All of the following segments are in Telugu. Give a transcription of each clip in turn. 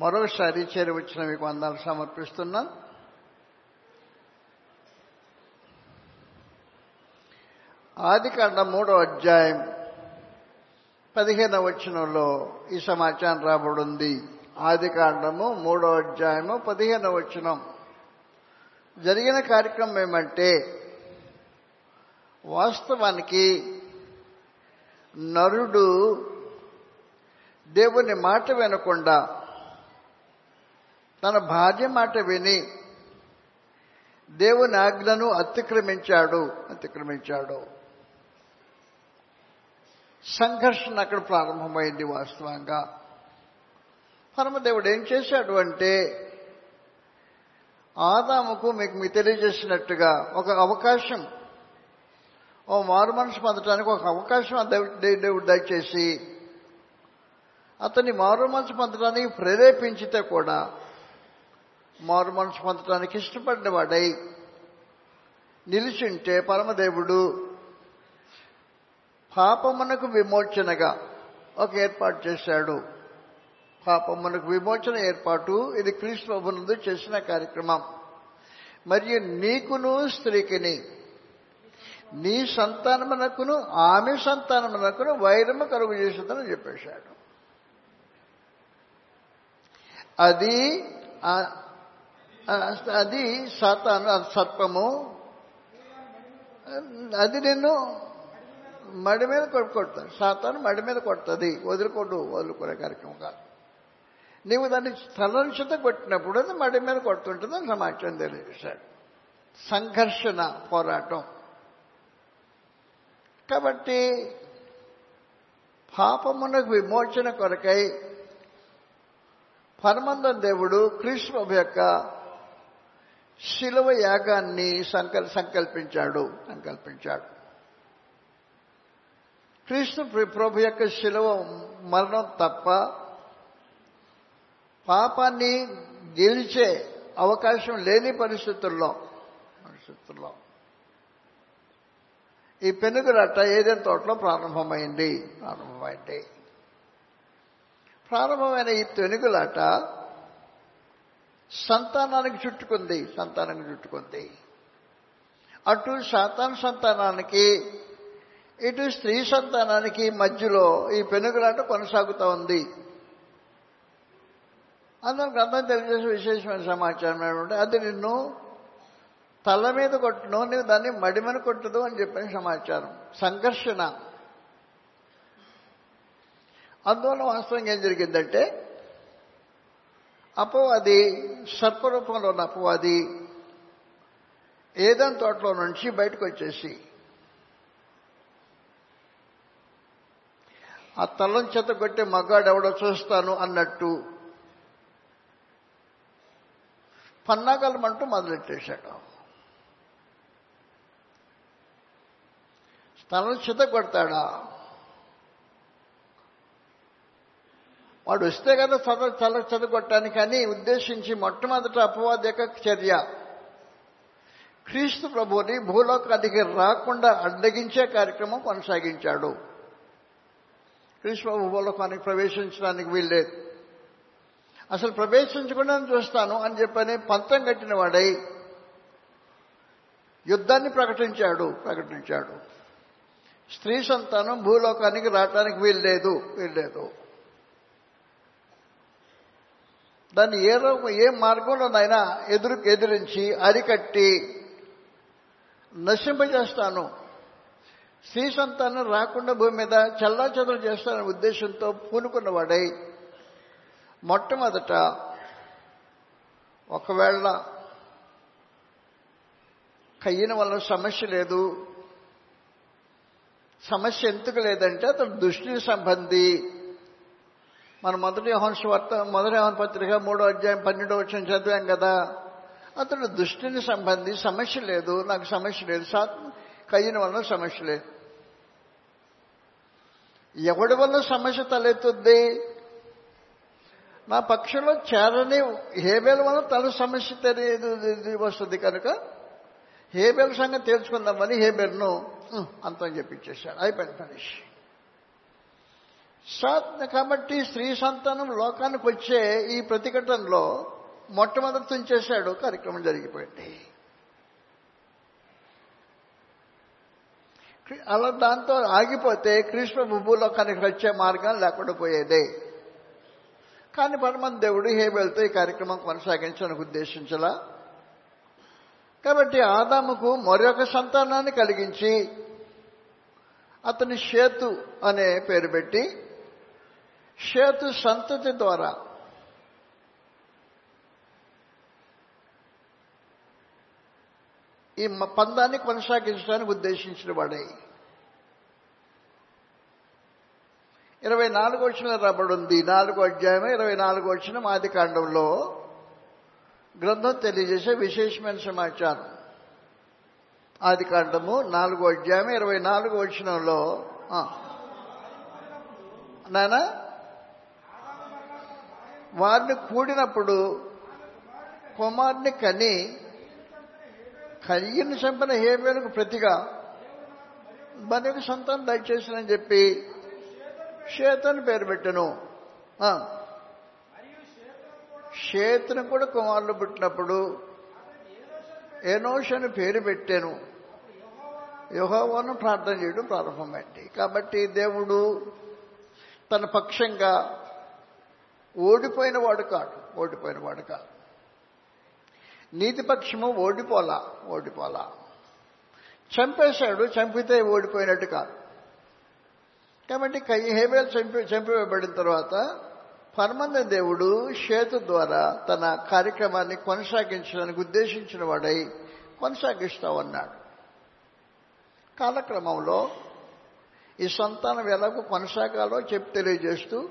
మరోసారి చేరి వచ్చిన మీకు వందాలు సమర్పిస్తున్నాను ఆదికాండ మూడో అధ్యాయం పదిహేనవ వచనంలో ఈ సమాచారం రాబడింది. ఆదికాండము మూడో అధ్యాయము పదిహేనవ వచనం. జరిగిన కార్యక్రమం ఏమంటే వాస్తవానికి నరుడు దేవుని మాట వినకుండా తన భార్య మాట విని దేవుని ఆజ్ఞను అతిక్రమించాడు. అతిక్రమించాడు. సంఘర్షణ అక్కడ ప్రారంభమైంది వాస్తవంగా. పరమదేవుడు ఏం చేశాడు అంటే ఆదాముకు మీకు మీ తెలియజేసినట్టుగా ఒక అవకాశం. ఓ మారు మనసు పొందటానికి ఒక అవకాశం దేవుడు దయచేసి అతన్ని మారు మనసు పొందడానికి ప్రేరేపించితే కూడా మారు మనసు పొందటానికి ఇష్టపడిన వాడై నిలిచింటే పరమదేవుడు పాపమునకు విమోచనగా ఒక ఏర్పాటు చేశాడు. పాపమునకు విమోచన ఏర్పాటు ఇది క్రీస్తు చేసిన కార్యక్రమం. మరియు నీకును స్త్రీకిని నీ సంతానమునకును ఆమె సంతానమునకును వైరము కలుగు చేసిందని చెప్పేశాడు. అది అది సాతాను అది సర్పము. అది నిన్ను మడి మీద కొ- సాతాను మడి మీద కొడుతుంది. వదులుకోడు వదులుకునే కార్యక్రమం కాదు. నీవు దాన్ని తలంచుత కొట్టినప్పుడు అది మడి మీద కొడుతుంటుందని సమాచారం తెలియజేశాడు. సంఘర్షణ పోరాటం. కాబట్టి పాపమునకు విమోచన కొరకై పరమందం దేవుడు కృష్ణ యొక్క శిలువ యాగాన్ని సంకల్ సంకల్పించాడు సంకల్పించాడు. కృష్ణ ప్రభు యొక్క శిలువ మరణం తప్ప పాపాన్ని గెలిచే అవకాశం లేని పరిస్థితుల్లో పరిస్థితుల్లో. ఈ పెనుగులట్ట ఏదైనా తోటలో ప్రారంభమైంది ప్రారంభమైంది. ప్రారంభమైన ఈ పెనుగులాట సంతానానికి చుట్టుకుంది సంతానానికి చుట్టుకుంది. అటు సాతాన్ సంతానానికి ఇటు స్త్రీ సంతానానికి మధ్యలో ఈ పెనుగులాట కొనసాగుతూ ఉంది. అందులో అర్థం తెలియజేసే విశేషమైన సమాచారం ఏమంటే అది నిన్ను తల మీద కొట్టును నువ్వు దాన్ని మడిమని కొట్టదు అని చెప్పిన సమాచారం సంఘర్షణ. అందువల్ల వాస్తవంగా ఏం జరిగిందంటే అపవాది సర్పరూపంలో ఉన్న అపవాది ఏదైనా తోటలో నుంచి బయటకు వచ్చేసి ఆ తల్లం చేత కొట్టే మగాడు ఎవడో చూస్తాను అన్నట్టు పన్నాగలమంటూ మొదలెట్టేశాడు. తలను చిత కొడతాడా? వాడు వస్తే కదా చద చల్ల చదగొట్టానికి అని ఉద్దేశించి మొట్టమొదట అపవాద యొక్క చర్య. క్రీస్తు ప్రభుని భూలోకానికి రాకుండా అడ్డగించే కార్యక్రమం కొనసాగించాడు. క్రీస్తు ప్రభు భూలోకానికి ప్రవేశించడానికి వీల్లేదు. అసలు ప్రవేశించకుండా చూస్తాను అని చెప్పని పంతం కట్టిన వాడై యుద్ధాన్ని ప్రకటించాడు ప్రకటించాడు. స్త్రీ సంతానం భూలోకానికి రావటానికి వీల్లేదు వీల్లేదు. దాన్ని ఏ రో- ఏ మార్గంలోనైనా ఎదురు ఎదిరించి అరికట్టి నశింపజేస్తాను. స్త్రీ సంతానం రాకుండా భూమి మీద చల్లా చెదలు చేస్తాననే ఉద్దేశంతో పూనుకున్నవాడై మొట్టమొదట ఒకవేళ కయ్యిన వల్ల సమస్య లేదు సమస్య ఎందుకు లేదంటే అతను దృష్టి సంబంధి మన మొదటి హంస వార్త మొదటి హోన్ పత్రిక మూడో అధ్యాయం పన్నెండో వచ్చిన చదివాం కదా. అతడు దృష్టిని సంబంధి సమస్య లేదు. నాకు సమస్య లేదు. సాత్ కయ్యిన వల్ల సమస్య లేదు. ఎవడి వల్ల సమస్య తలెత్తుంది నా పక్షంలో చేరని హేబేల వల్ల తల సమస్య తెలియదు వస్తుంది కనుక హేబేల సంగతి తెలుసుకుందామని హేబేల్ను అంతం చెప్పించేశాడు అయిపోయింది ఫనిష్ కాబట్టి స్త్రీ సంతానం లోకానికి వచ్చే ఈ ప్రతిఘటనలో మొట్టమొదటి చేశాడు. కార్యక్రమం జరిగిపోయింది. అలా దాంతో ఆగిపోతే కృష్ణ భూలోకానికి వచ్చే మార్గం లేకుండా పోయేదే. కానీ పరమన్ దేవుడు హేబెల్తో ఈ కార్యక్రమం కొనసాగించడానికి ఉద్దేశించలా. కాబట్టి ఆదాముకు మరొక సంతానాన్ని కలిగించి అతని షేతు అనే పేరు పెట్టి షేతు సంతతి ద్వారా. ఈ పందాన్ని కొనసాగించడానికి ఉద్దేశించిన వాడే. ఇరవై నాలుగు వచ్చిన రబడుంది. ఉంది నాలుగో అధ్యాయం ఇరవై నాలుగు వచ్చిన ఆది కాండంలో గ్రంథం తెలియజేసే విశేషమైన సమాచారం. ఆది కాండము నాలుగో అధ్యాయం ఇరవై నాలుగు వచ్చినంలో నానా వారిని కూడినప్పుడు కుమార్ని కని కయ్యని చంపిన హేబేలకు ప్రతిగా మనకు సంతానం దయచేసినని చెప్పి శ్వేతను పేరు పెట్టను. శ్వేతను కూడా కుమారులు పుట్టినప్పుడు ఎనోష్ అని పేరు పెట్టాను. యుహోవాను ప్రార్థన చేయడం ప్రారంభమైంది. కాబట్టి దేవుడు తన పక్షంగా ఓడిపోయిన వాడు కాడు ఓడిపోయిన వాడు కాదు. నీతిపక్షము ఓడిపోలా ఓడిపోలా. చంపేశాడు చంపితే ఓడిపోయినట్టు కాదు. కాబట్టి కై హేబేల్ చంపి చంపివేయబడిన తర్వాత పరమంద దేవుడు షేతు ద్వారా తన కార్యక్రమాన్ని కొనసాగించడానికి ఉద్దేశించిన వాడై కొనసాగిస్తామన్నాడు కాలక్రమంలో ఈ సంతానం ఎలాగో కొనసాగాలో చెప్పి తెలియజేస్తూ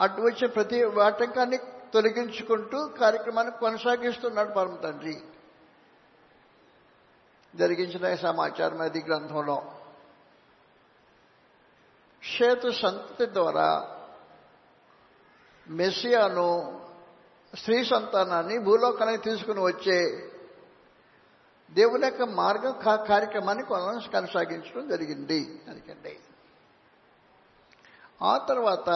అటు వచ్చే ప్రతి ఆటంకాన్ని తొలగించుకుంటూ కార్యక్రమాన్ని కొనసాగిస్తున్నాడు పరమ తండ్రి. జరిగించిన సమాచారం అది గ్రంథంలో. షేతు సంతతి ద్వారా మెస్సియాను స్త్రీ సంతానాన్ని భూలోకానికి తీసుకుని వచ్చే దేవుని యొక్క మార్గం కార్యక్రమాన్ని కొనసాగించడం జరిగింది. అందుకండి ఆ తర్వాత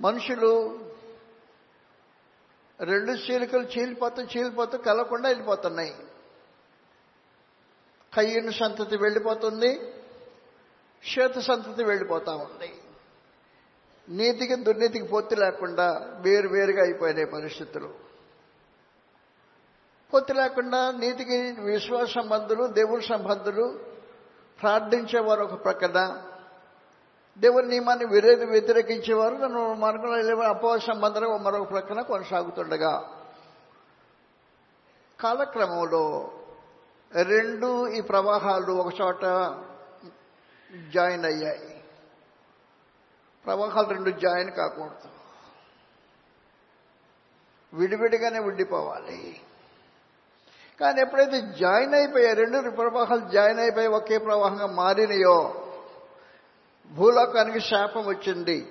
మనుషులు రెండు చీలికలు చీలిపోతూ చీలిపోతూ కలకుండా వెళ్ళిపోతున్నాయి. కయ్యను సంతతి వెళ్ళిపోతుంది శ్వేత సంతతి వెళ్ళిపోతా ఉంది. నీతికి దుర్నీతికి పొత్తి లేకుండా వేరు వేరుగా అయిపోయినాయి పరిస్థితులు. పొత్తి లేకుండా నీతికి విశ్వాస సంబంధులు దేవుడి సంబంధులు ప్రార్థించేవారు ఒక ప్రక్కన. దేవుని నియమాన్ని విరేది వ్యతిరేకించేవారు నన్ను మార్గంలో అపవాసం సంబంధాలు మరొక ప్రక్కన కొనసాగుతుండగా. కాలక్రమంలో రెండు ఈ ప్రవాహాలు ఒక చోట జాయిన్ అయ్యాయి. ప్రవాహాలు రెండు జాయిన్ కాకూడదు. విడివిడిగానే ఉండిపోవాలి. కానీ ఎప్పుడైతే జాయిన్ అయిపోయాయి రెండు ప్రవాహాలు జాయిన్ అయిపోయి ఒకే ప్రవాహంగా మారినాయో భూలోకానికి శాపం వచ్చింది.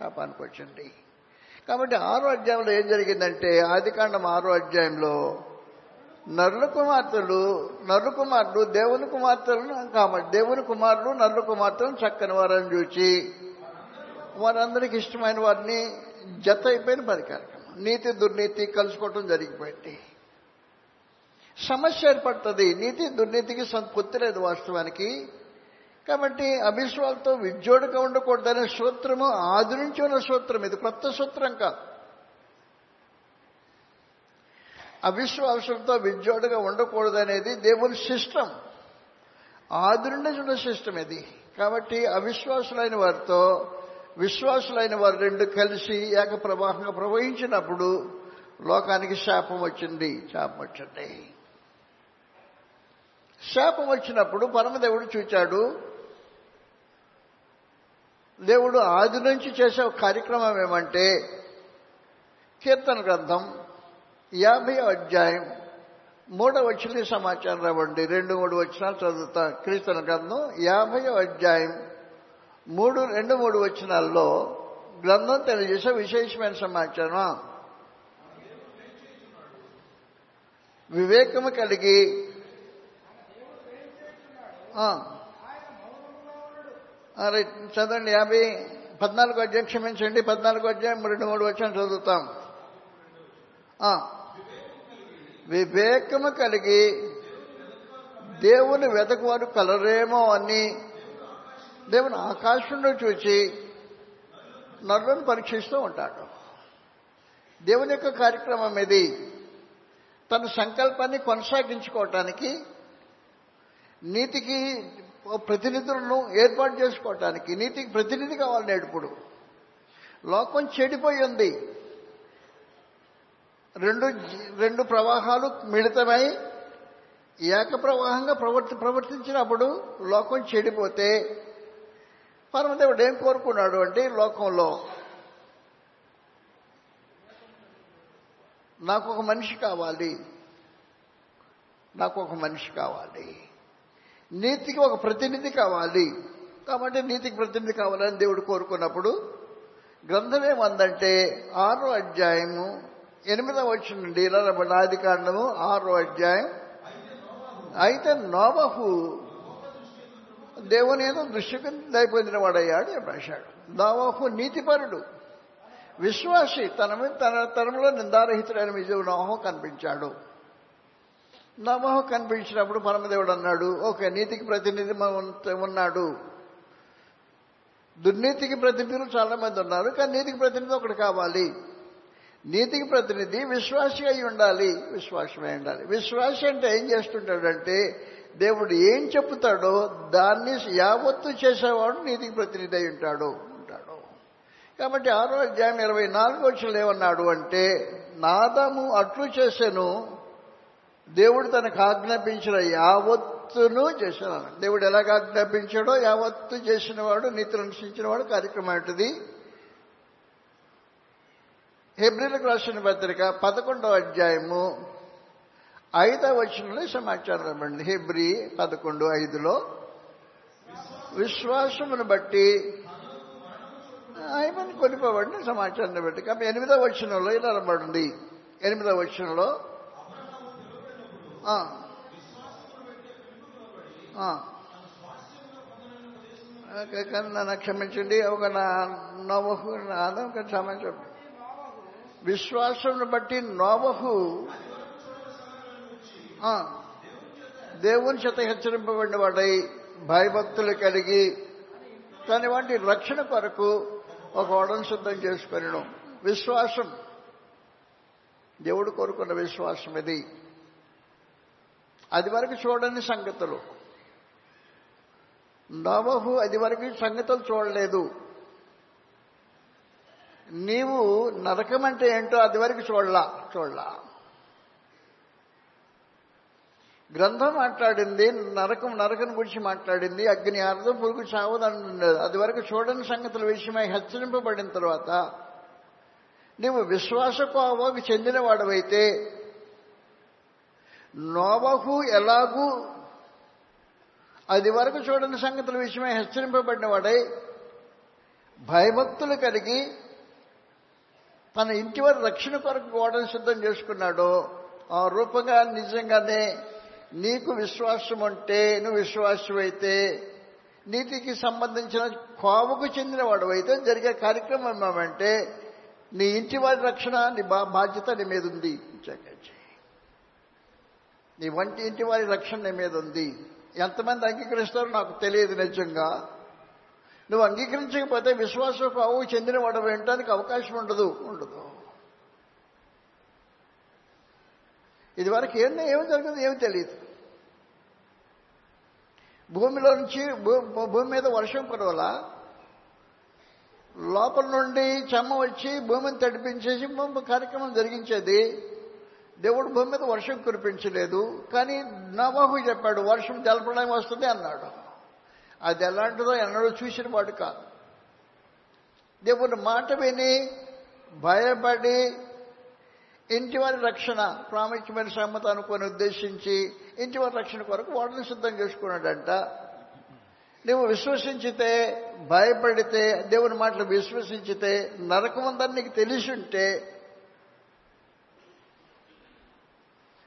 శాపానికి వచ్చింది. కాబట్టి ఆరో అధ్యాయంలో ఏం జరిగిందంటే ఆదికాండం ఆరో అధ్యాయంలో నరుల కుమార్తెలు నరుల కుమారులు దేవుని కుమార్తెలను కాబట్టి దేవుని కుమారుడు నరుల కుమార్తెలను చక్కని వారని చూచి వారందరికి ఇష్టమైన వారిని జత అయిపోయిన పరికారం. నీతి దుర్నీతి కలుసుకోవటం జరిగిపోయింది. సమస్య ఏర్పడుతుంది. నీతి దుర్నీతికి పొత్తి లేదు వాస్తవానికి. కాబట్టి అభిశ్వాలతో విద్యోడుగా ఉండకూడదనే సూత్రము ఆది నుంచి ఉన్న సూత్రం ఇది కొత్త సూత్రం కాదు. అవిశ్వాసంతో విద్యోడుగా ఉండకూడదనేది దేవుని సిస్టమ్ ఆది నుండి ఉన్న సిస్టమ్ ఇది. కాబట్టి అవిశ్వాసులైన వారితో విశ్వాసులైన వారు రెండు కలిసి ఏక ప్రవాహంగా ప్రవహించినప్పుడు లోకానికి శాపం వచ్చింది. శాపం వచ్చింది. శాపం వచ్చినప్పుడు పరమదేవుడు చూచాడు దేవుడు ఆది నుంచి చేసే ఒక కార్యక్రమం ఏమంటే కీర్తన గ్రంథం యాభై అధ్యాయం మూడవ వచ్చిన సమాచారం రావండి. రెండు మూడు వచ్చినాలు చదువుతా. కీర్తన గ్రంథం యాభై అధ్యాయం మూడు రెండు మూడు వచ్చినాల్లో గ్రంథం తెలియజేసే విశేషమైన సమాచారం వివేకము కలిగి చదవండి యాభై పద్నాలుగు అధ్యాయం క్షమించండి పద్నాలుగు అధ్యాయం రెండు మూడు వచ్చాను చదువుతాం. వివేకము కలిగి దేవుని వెతకువారు కలరేమో అని దేవుని ఆకాశంలో చూచి నరులను పరీక్షిస్తూ ఉంటాడు. దేవుని యొక్క కార్యక్రమం ఇది తన సంకల్పాన్ని కొనసాగించుకోవటానికి నీతికి ప్రతినిధులను ఏర్పాటు చేసుకోవటానికి నీతికి ప్రతినిధి కావాలి నేడుపుడు లోకం చెడిపోయి ఉంది. రెండు రెండు ప్రవాహాలు మిళితమై ఏక ప్రవాహంగా ప్రవర్తి ప్రవర్తించినప్పుడు లోకం చెడిపోతే పరమదేవుడు ఏం కోరుకున్నాడు అంటే లోకంలో నాకు ఒక మనిషి కావాలి. నాకు ఒక మనిషి కావాలి. నీతికి ఒక ప్రతినిధి కావాలి. కాబట్టి నీతికి ప్రతినిధి కావాలని దేవుడు కోరుకున్నప్పుడు గ్రంథం ఏమందంటే ఆరో అధ్యాయము ఎనిమిదవ వచ్చిన నుండి ఇలా ఆది కాండము ఆరో అధ్యాయం అయితే నోబహు దేవుని ఏదో దృష్టికి దయపొందిన వాడయ్యాడు అని రాశాడు. నోబహు నీతిపరుడు. విశ్వాసి తన తన తరంలో నిందారహితుడైన విజయ నోహం కనిపించాడు. నమోహ కనిపించినప్పుడు పరమదేవుడు అన్నాడు ఓకే నీతికి ప్రతినిధి ఉన్నాడు. దుర్నీతికి ప్రతినిధులు చాలా మంది ఉన్నారు కానీ నీతికి ప్రతినిధి ఒకటి కావాలి. నీతికి ప్రతినిధి విశ్వాసి అయి ఉండాలి. విశ్వాసమై ఉండాలి. విశ్వాసి అంటే ఏం చేస్తుంటాడంటే దేవుడు ఏం చెప్తాడో దాన్ని యావత్తు చేసేవాడు నీతికి ప్రతినిధి అయి ఉంటాడు ఉంటాడు కాబట్టి ఆరో అధ్యాయం ఇరవై నాలుగు వచ్చిన ఏమన్నాడు అంటే నాదము అట్లు చేశాను దేవుడు తనకు ఆజ్ఞాపించిన యావత్తును చేశాను దేవుడు ఎలాగ ఆజ్ఞాపించాడో యావత్తు చేసిన వాడు నీతిని అనుసరించిన వాడు కార్యక్రమం ఏంటిది? హెబ్రిలకు రాసిన పత్రిక పదకొండవ అధ్యాయము ఐదవ వచనంలో సమాచారం ఇవ్వండి. హెబ్రి పదకొండు ఐదులో విశ్వాసమును బట్టి ఆయమని కొనిపోబడిన సమాచారాన్ని బట్టి. కాబట్టి ఎనిమిదవ వచనంలో ఇలా అనబడింది ఎనిమిదవ వచనంలో కానీ నన్ను క్షమించండి ఒక నా నోబహు నాదం క్షమించండి. విశ్వాసం బట్టి నోబహు దేవుని చేత హెచ్చరింపబడిన వాడై భయభక్తులు కలిగి తన వంటి రక్షణ కొరకు ఒక ఓడను సిద్ధం చేసుకొనడం విశ్వాసం. దేవుడు కోరుకున్న విశ్వాసం ఇది. అది వరకు చూడని సంగతులు. నవహు అది వరకు సంగతులు చూడలేదు. నీవు నరకం అంటే ఏంటో అది వరకు చూడలా చూడలా. గ్రంథం మాట్లాడింది నరకం నరకం గురించి మాట్లాడింది అగ్ని అర్థం పురుగు చావదని అది వరకు చూడని సంగతుల విషయమై హెచ్చరింపబడిన తర్వాత నీవు విశ్వాస కోవకు చెందినవాడవైతే నోవహు ఎలాగూ అది వరకు చూడని సంగతుల విషయమే హెచ్చరింపబడిన వాడై భయభక్తులు కలిగి తన ఇంటి వారి రక్షణ కొరకు గోడను సిద్ధం చేసుకున్నాడో ఆ రూపంగా నిజంగానే నీకు విశ్వాసం ఉంటే నువ్వు విశ్వాసం అయితే నీతికి సంబంధించిన కోవకు చెందిన వాడు అయితే జరిగే కార్యక్రమం ఏమంటే నీ ఇంటి వారి రక్షణ నీ బా బాధ్యత నీ మీద ఉంది నీ వంటి ఇంటి వారి రక్షణ నీ మీద ఉంది. ఎంతమంది అంగీకరిస్తారో నాకు తెలియదు నిజంగా. నువ్వు అంగీకరించకపోతే విశ్వాస కోవకు చెందిన వాడు వినటానికి అవకాశం ఉండదు. ఉండదు. ఇది వరకు ఏం ఏమి జరుగుతుంది ఏమి తెలియదు. భూమిలో నుంచి భూమి మీద వర్షం కురవలా లోపల నుండి చెమ్మ వచ్చి భూమిని తడిపించేసి భూమి కార్యక్రమం జరిగించేది? దేవుడు భూమి మీద వర్షం కురిపించలేదు కానీ నవహు చెప్పాడు వర్షం జలప్రళయం వస్తుంది అన్నాడు. అది ఎలాంటిదో ఎన్నడూ చూసిన వాడు కాదు. దేవుని మాట విని భయపడి ఇంటి వారి రక్షణ ప్రాముఖ్యమైన సమ్మత అనుకొని ఉద్దేశించి ఇంటి వారి రక్షణ కొరకు వాటిని సిద్ధం చేసుకున్నాడంట. నువ్వు విశ్వసించితే భయపడితే దేవుని మాటలు విశ్వసించితే నరకం ఉందని నీకు తెలిసి ఉంటే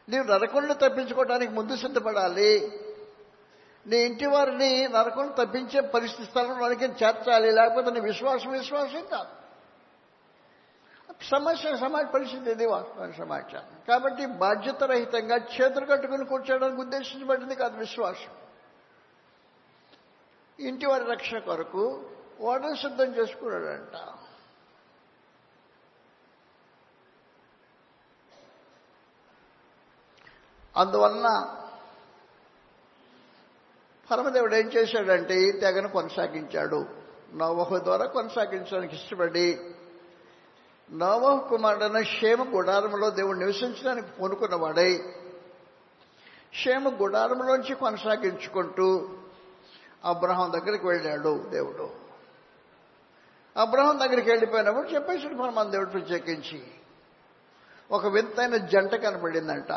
నీవు నరకంలో తప్పించుకోవడానికి ముందు సిద్ధపడాలి. నీ ఇంటి వారిని నరకం తప్పించే పరిస్థితి స్థలంలోనికి చేర్చాలి. లేకపోతే నీ విశ్వాసం విశ్వాసం కాదు. సమస్య సమాజ పరిస్థితి ఇది వాస్తవ సమాచారం కాబట్టి బాధ్యత రహితంగా చేతులు కట్టుకుని కూర్చోడానికి ఉద్దేశించబడింది కాదు విశ్వాసం. ఇంటి వారి రక్షణ కొరకు ఓడను సిద్ధం చేసుకున్నాడంట. అందువలన పరమదేవుడు ఏం చేశాడంటే ఈ తెగను కొనసాగించాడు. నవహు ద్వారా కొనసాగించడానికి ఇష్టపడి నవహు కుమారుడైన క్షేమ గుడారంలో దేవుడు నివసించడానికి పూనుకున్నవాడై క్షేమ గుడారంలోంచి కొనసాగించుకుంటూ అబ్రహం దగ్గరికి వెళ్ళాడు దేవుడు. అబ్రహం దగ్గరికి వెళ్ళిపోయినప్పుడు చెప్పేసాడు పరమాన్ దేవుడు ప్రత్యేకించి ఒక వింతైన జంట కనపడిందంట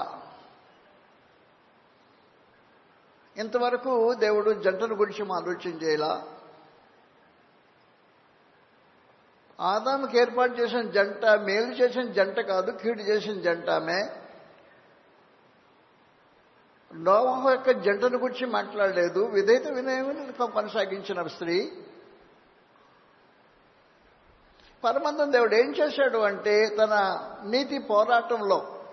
ఇంతవరకు దేవుడు జంటను గురించి ఆలోచన చేయాల? ఆదాముకి ఏర్పాటు చేసిన జంట మేలు చేసిన జంట కాదు కీడు చేసిన జంట ఆమె నోవహ యొక్క జంటను గురించి మాట్లాడలేదు. విధేయత వినయమును కొనసాగించిన స్త్రీ. పరమందం దేవుడు ఏం చేశాడు అంటే తన నీతి పోరాటంలో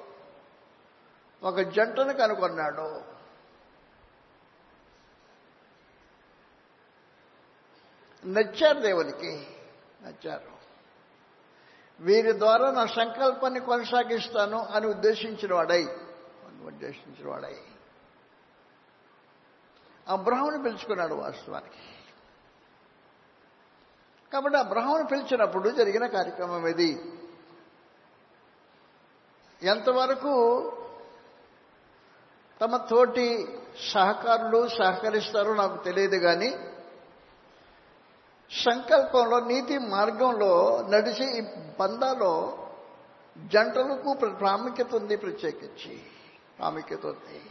ఒక జంటను కనుగొన్నాడు. నచ్చారు దేవునికి? నచ్చారు. వీరి ద్వారా నా సంకల్పాన్ని కొనసాగిస్తాను అని ఉద్దేశించిన వాడై. ఉద్దేశించిన వాడై. అబ్రహాముని పిలుచుకున్నాడు వాస్తవానికి. కాబట్టి అబ్రహాముని పిలిచినప్పుడు జరిగిన కార్యక్రమం ఇది ఎంతవరకు తమ తోటి సహకారులు సహకరిస్తారో నాకు తెలియదు కానీ సంకల్పంలో నీతి మార్గంలో నడిచే ఈ బంధాలో జంటలకు ప్రాముఖ్యత ఉంది ప్రత్యేకించి. ప్రాముఖ్యత ఉంది.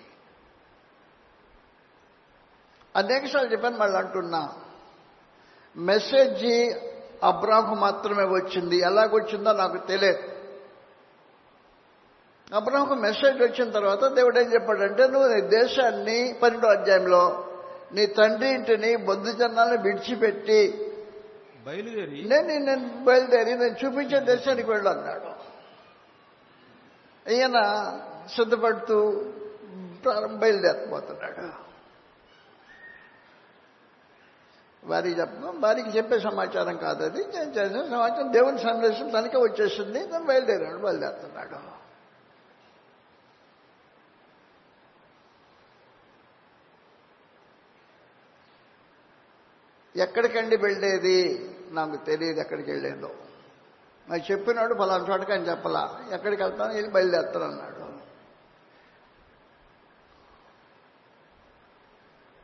అనేకసార్లు చెప్పాను మళ్ళీ అంటున్నా. మెసేజ్ అబ్రాహు మాత్రమే వచ్చింది. ఎలాగొచ్చిందో నాకు తెలియదు. అబ్రాహుకు మెసేజ్ వచ్చిన తర్వాత దేవుడు ఏం చెప్పాడంటే నువ్వు నీ దేశాన్ని పన్నెండో అధ్యాయంలో నీ తండ్రి ఇంటిని బంధుజనాలను విడిచిపెట్టి బయలుదేరి నేను నేను బయలుదేరి నేను చూపించే దేశానికి వెళ్ళన్నాడు ఈయన సిద్ధపడుతూ ప్రారంభ బయలుదేరిపోతున్నాడు వారికి చెప్పడం వారికి చెప్పే సమాచారం కాదు అది. నేను చేసిన సమాచారం దేవుని సందేశం తనకే వచ్చేసింది. తను బయలుదేరాడు బయలుదేరుతున్నాడు. ఎక్కడికండి వెళ్ళేది నాకు తెలియదు ఎక్కడికి వెళ్ళేదో. నాకు చెప్పినాడు ఫలానా చోటకి అని చెప్పలా. ఎక్కడికి వెళ్తాను వెళ్ళి బయలుదేరుతాను అన్నాడు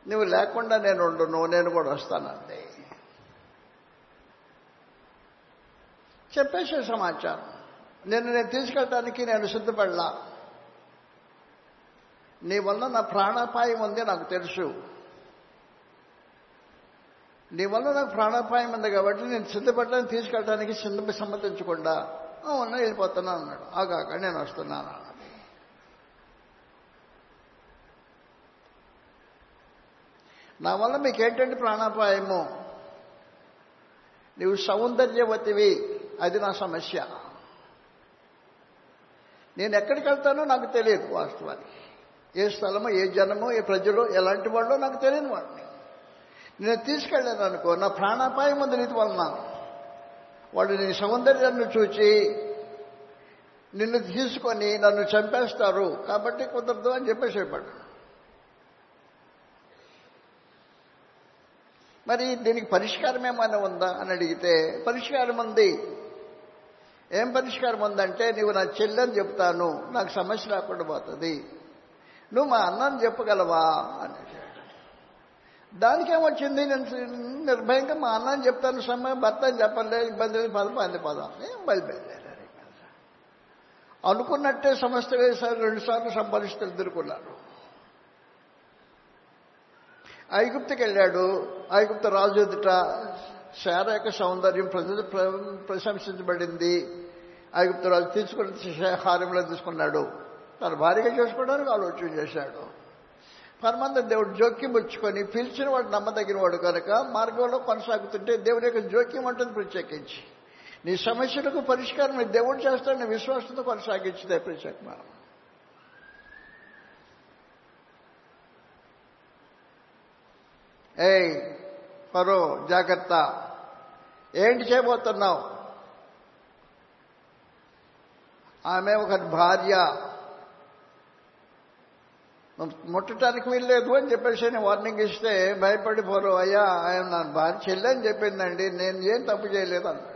నువ్వు లేకుండా నేను ఉండును నేను కూడా వస్తానండి చెప్పేసే సమాచారం. నేను నేను తీసుకెళ్ళడానికి నేను సిద్ధపడలా. నీ వల్ల నా ప్రాణాపాయం ఉంది నాకు తెలుసు. నీ వల్ల నాకు ప్రాణాపాయం ఉంది కాబట్టి నేను సిద్ధపడడానికి తీసుకెళ్ళడానికి సిద్ధ సమ్మతించకుండా. అవునా వెళ్ళిపోతున్నా అన్నాడు. ఆగాక నేను వస్తున్నాను అన్నది నా వల్ల మీకేంటంటే ప్రాణాపాయము? నీవు సౌందర్యవతివి. అది నా సమస్య. నేను ఎక్కడికి వెళ్తానో నాకు తెలియదు వాస్తవానికి. ఏ స్థలమో ఏ జనమో ఏ ప్రజలు ఎలాంటి వాళ్ళో నాకు తెలియని వాడిని. నేను తీసుకెళ్ళాను అనుకో నా ప్రాణాపాయం ఉంది నీతి వలన. వాళ్ళు నీ సౌందర్యాన్ని చూచి నిన్ను తీసుకొని నన్ను చంపేస్తారు. కాబట్టి కుదరదు అని చెప్పేసి చెప్పాడు. మరి దీనికి పరిష్కారం ఏమైనా ఉందా అని అడిగితే పరిష్కారం ఉంది. ఏం పరిష్కారం ఉందంటే నీవు నా చెల్లెని చెప్తాను నాకు సమస్య రాకుండా పోతుంది. నువ్వు మా అన్నని చెప్పగలవా? అని. దానికేమొచ్చింది? నేను నిర్భయంగా మా అన్నని చెప్తాను సమ్మె భర్త అని చెప్పలే ఇబ్బంది లేదు పదం అంది పదం. ఏం బయలుదేరారు అనుకున్నట్టే సమస్య వేసారు రెండుసార్లు సార్లు ఎదుర్కొన్నారు. ఐగుప్తికి వెళ్ళాడు ఐగుప్త రాజు ఎదుట శార యొక్క సౌందర్యం ప్రజలు ప్రశంసించబడింది. ఐగుప్త రాజు తీసుకుని హారంలో తీసుకున్నాడు. తన భార్యగా చేసుకోవడానికి ఆలోచన చేశాడు. పరమంద దేవుడు జోక్యం పుచ్చుకొని పిలిచిన వాడు నమ్మదగిన వాడు కనుక మార్గంలో కొనసాగుతుంటే దేవుడి యొక్క జోక్యం ఉంటుంది ప్రత్యేకించి. నీ సమస్యలకు పరిష్కారం దేవుడు చేస్తాడని విశ్వాసంతో కొనసాగించింది ప్రత్యేక మనం ఏయ్ పరో జాగ్రత్త. ఏంటి చేయబోతున్నావు? ఆమె ఒక భార్య. ముట్టడానికి వీల్లేదు అని చెప్పేసి నేను వార్నింగ్ ఇస్తే భయపడిపోరు. అయ్యా ఆయన నా భార్య చెల్లి అని చెప్పిందండి. నేను ఏం తప్పు చేయలేదు అన్నాడు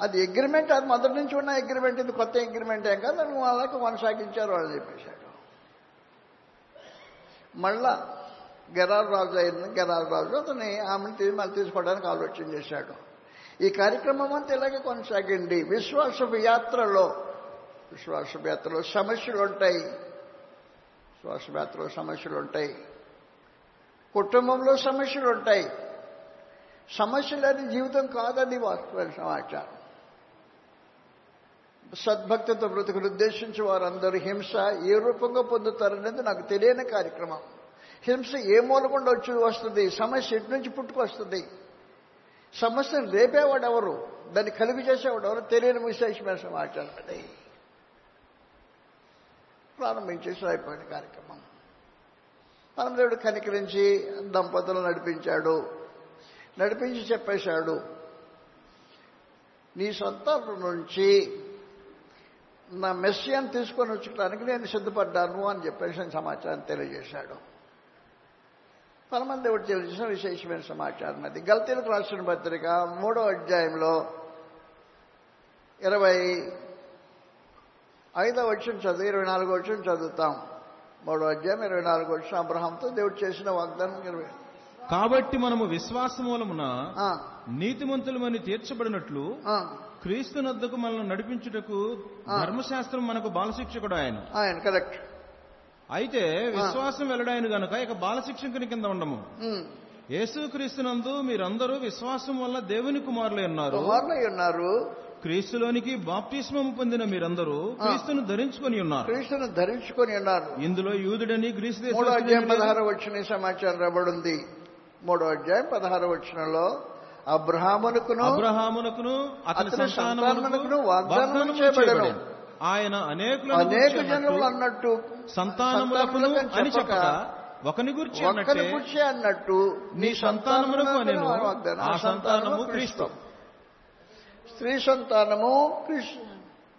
అది అగ్రిమెంట్ అది మొదటి నుంచి ఉన్న అగ్రిమెంట్ ఇది కొత్త అగ్రిమెంట్ ఏం కాదు. అది వాళ్ళకి కొనసాగించారు వాళ్ళు చెప్పేశాడు మళ్ళా గెరారు రాజు అయింది. గెరారు రాజు అతని ఆమెను తీసి మళ్ళీ తీసుకోవడానికి ఆలోచన చేశాడు. ఈ కార్యక్రమం అంతా ఇలాగే కొనసాగింది. విశ్వాసపు యాత్రలో విశ్వాసపు యాత్రలో సమస్యలు ఉంటాయి విశ్వాసపు సమస్యలు ఉంటాయి కుటుంబంలో సమస్యలు ఉంటాయి సమస్యలు జీవితం కాదని వాస్తవ సమాచారం. సద్భక్తితో బ్రతుకులు ఉద్దేశించి వారందరూ హింస ఏ రూపంగా పొందుతారనేది నాకు తెలియని కార్యక్రమం. హింస ఏ మూలకుండా వచ్చి వస్తుంది? సమస్య ఎటు నుంచి పుట్టుకొస్తుంది? సమస్యను రేపేవాడు ఎవరు దాన్ని కలిగి చేసేవాడు ఎవరు తెలియని విశేషమైన సమాచారం అది. ప్రారంభించేసి అయిపోయిన కార్యక్రమం. పరమదేవుడు కనికరించి దంపతులు నడిపించాడు. నడిపించి చెప్పేశాడు నీ సొంత నుంచి నా మెస్సియాన్ని తీసుకొని వచ్చడానికి నేను సిద్ధపడ్డాను అని చెప్పేసి సమాచారం తెలియజేశాడు. పరమదేవుడు తెలిసిన విశేషమైన సమాచారం అది. గల్తీలకు రాసిన పత్రిక మూడో అధ్యాయంలో ఇరవై ఐదో వచ్చిన చదువు ఇరవై నాలుగో వచ్చిన చదువుతాం. మూడో అధ్యాయం ఇరవై నాలుగో వచ్చిన అబ్రహంతో దేవుడు చేసిన వాగ్దానం ఇరవై. కాబట్టి మనము విశ్వాస మూలమున నీతిమంతులమని తీర్చబడినట్లు క్రీస్తు నద్దకు మనల్ని నడిపించుటకు ధర్మశాస్త్రం మనకు బాలశిక్షకుడు ఆయన. ఆయన కరెక్ట్. అయితే విశ్వాసం వెల్లడాయను గనుక ఇక బాలశిక్షకుని కింద ఉండము. ఉమ్. యేసు క్రీస్తునందు మీరందరూ విశ్వాసం వల్ల దేవుని కుమారులై ఉన్నారు. కుమారులై ఉన్నారు. క్రీస్తులోనికి బాప్తిస్మము పొందిన మీరందరూ క్రీస్తును ధరించుకొని ఉన్నారు. క్రీస్తును ధరించుకొని ఉన్నారు. ఇందులో యూదుడని గ్రీసు మూడో అధ్యాయం పదహారు వచ్చిన సమాచారం రాబడింది. మూడో అధ్యాయం పదహారు వచ్చినలో అబ్రహామునకును అబ్రహామునకును అతని సంతానమునకును వాగ్దానము చేయబడెను. ఆయన అనేకులను అనేక గూర్చి జనులు అన్నట్టు, సంతానములకు అని చెప్పక ఒకని గురించి అన్నట్టే నీ సంతానమునకు అనేను. వాగ్దానం. ఆ సంతానము క్రీస్తు. స్త్రీ సంతానము కృష్ణ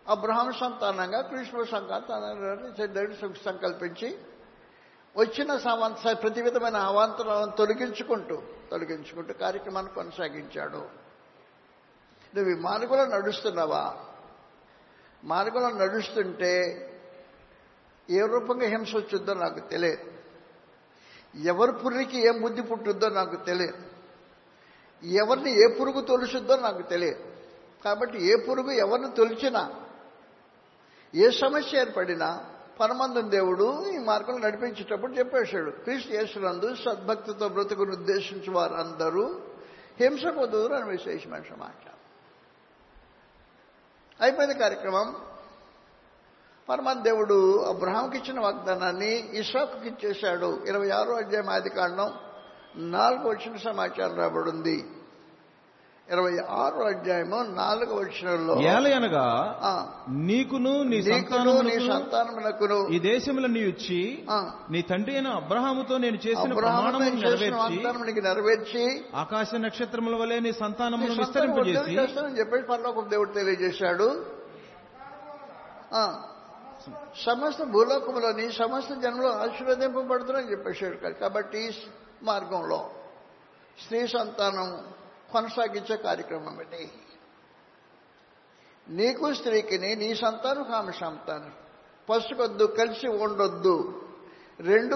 అబ్రహాం సంతానంగా కృష్ణ సంతానం సంకల్పించి వచ్చిన సమంత ప్రతి విధమైన అవాంతరాలను తొలగించుకుంటూ తొలగించుకుంటూ కార్యక్రమాన్ని కొనసాగించాడు. నువ్వు మార్గంలో నడుస్తున్నావా? మార్గంలో నడుస్తుంటే ఏ రూపంగా హింస వచ్చిందో నాకు తెలియదు. ఎవరి పుర్రికి ఏం బుద్ధి పుట్టుద్దో నాకు తెలియదు. ఎవరిని ఏ పురుగు తొలుచుద్దో నాకు తెలియదు. కాబట్టి ఏ పురుగు ఎవరిని తొలిచినా ఏ సమస్య ఏర్పడినా పరమందం దేవుడు ఈ మార్గంలో నడిపించేటప్పుడు చెప్పేశాడు. క్రీస్తు యేసునందు సద్భక్తితో బ్రతుకును ఉద్దేశించి వారందరూ హింసకు దూరం అని విశేషమైన సమాచారం అయిపోయింది కార్యక్రమం. పరమాన్ దేవుడు అబ్రహాంకి ఇచ్చిన వాగ్దానాన్ని ఇసాకుకి ఇచ్చేశాడు. ఇరవై ఆరో అధ్యాయం ఆది కాండం నాలుగు వచ్చిన సమాచారం రాబడింది. ఇరవై ఆరో అధ్యాయము నాలుగు వచ్చినలో ఏలయనగా నీకును నీ నీకును నీ సంతానమునకును ఈ దేశముల నీ ఇచ్చి నీ తండ్రి అయిన అబ్రహాముతో నేను చేసిన చేసిన నెరవేర్చి నెరవేర్చి ఆకాశ నక్షత్రముల వలె నీ సంతానమును సంతానం విస్తరింపజేసి చెప్పేసి పరలోకపు దేవుడు తెలియజేశాడు. ఆ, సమస్త భూలోకములోని సమస్త జనంలో ఆశీర్వదింపబడుతుందని చెప్పేశాడు కాబట్టి మార్గంలో స్త్రీ సంతానం కొనసాగించే కార్యక్రమం ఇది నీకు స్త్రీకిని నీ సంతానం ఆమె సంతానం. పసుకొద్దు కలిసి ఉండొద్దు. రెండు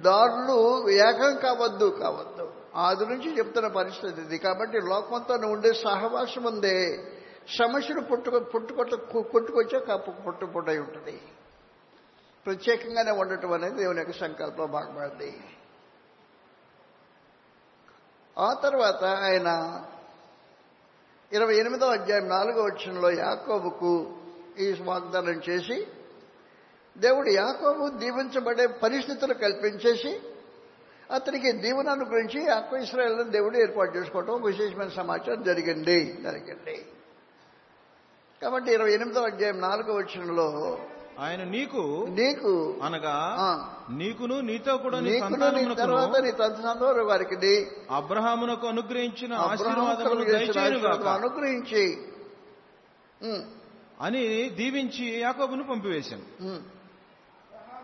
దారులు ఏకం కావద్దు కావద్దు. ఆది నుంచి చెప్తున్న పరిస్థితి ఇది. కాబట్టి లోకంతో ఉండే సహవాసం ఉందే. సమస్యలు పుట్టుక పుట్టుకొట్ట పుట్టుకొచ్చే కప్పు పుట్టు ఉంటుంది. ప్రత్యేకంగానే ఉండటం అనేది దేవుని యొక్క సంకల్పం బాగుపడింది ఆ తర్వాత ఆయన ఇరవై ఎనిమిదో అధ్యాయం నాలుగో వచ్చంలో యాకోబుకు ఈ వాగ్దానం చేసి దేవుడు యాకోబు దీవించబడే పరిస్థితులు కల్పించేసి అతనికి దీవెనను గురించి యాకో ఇస్రాయల్ని దేవుడు ఏర్పాటు చేసుకోవటం విశేషమైన సమాచారం జరిగింది. జరిగింది. కాబట్టి ఇరవై ఎనిమిదో అధ్యాయం నాలుగో వచ్చంలో ఆయన నీకు నీకు. అనగా నీకును నీతో కూడా తర్వాత నీ తంత్రంలో వారికి అబ్రహామునకు అనుగ్రహించిన అనుగ్రహించి. అని దీవించి యాకోబును పంపివేశాను.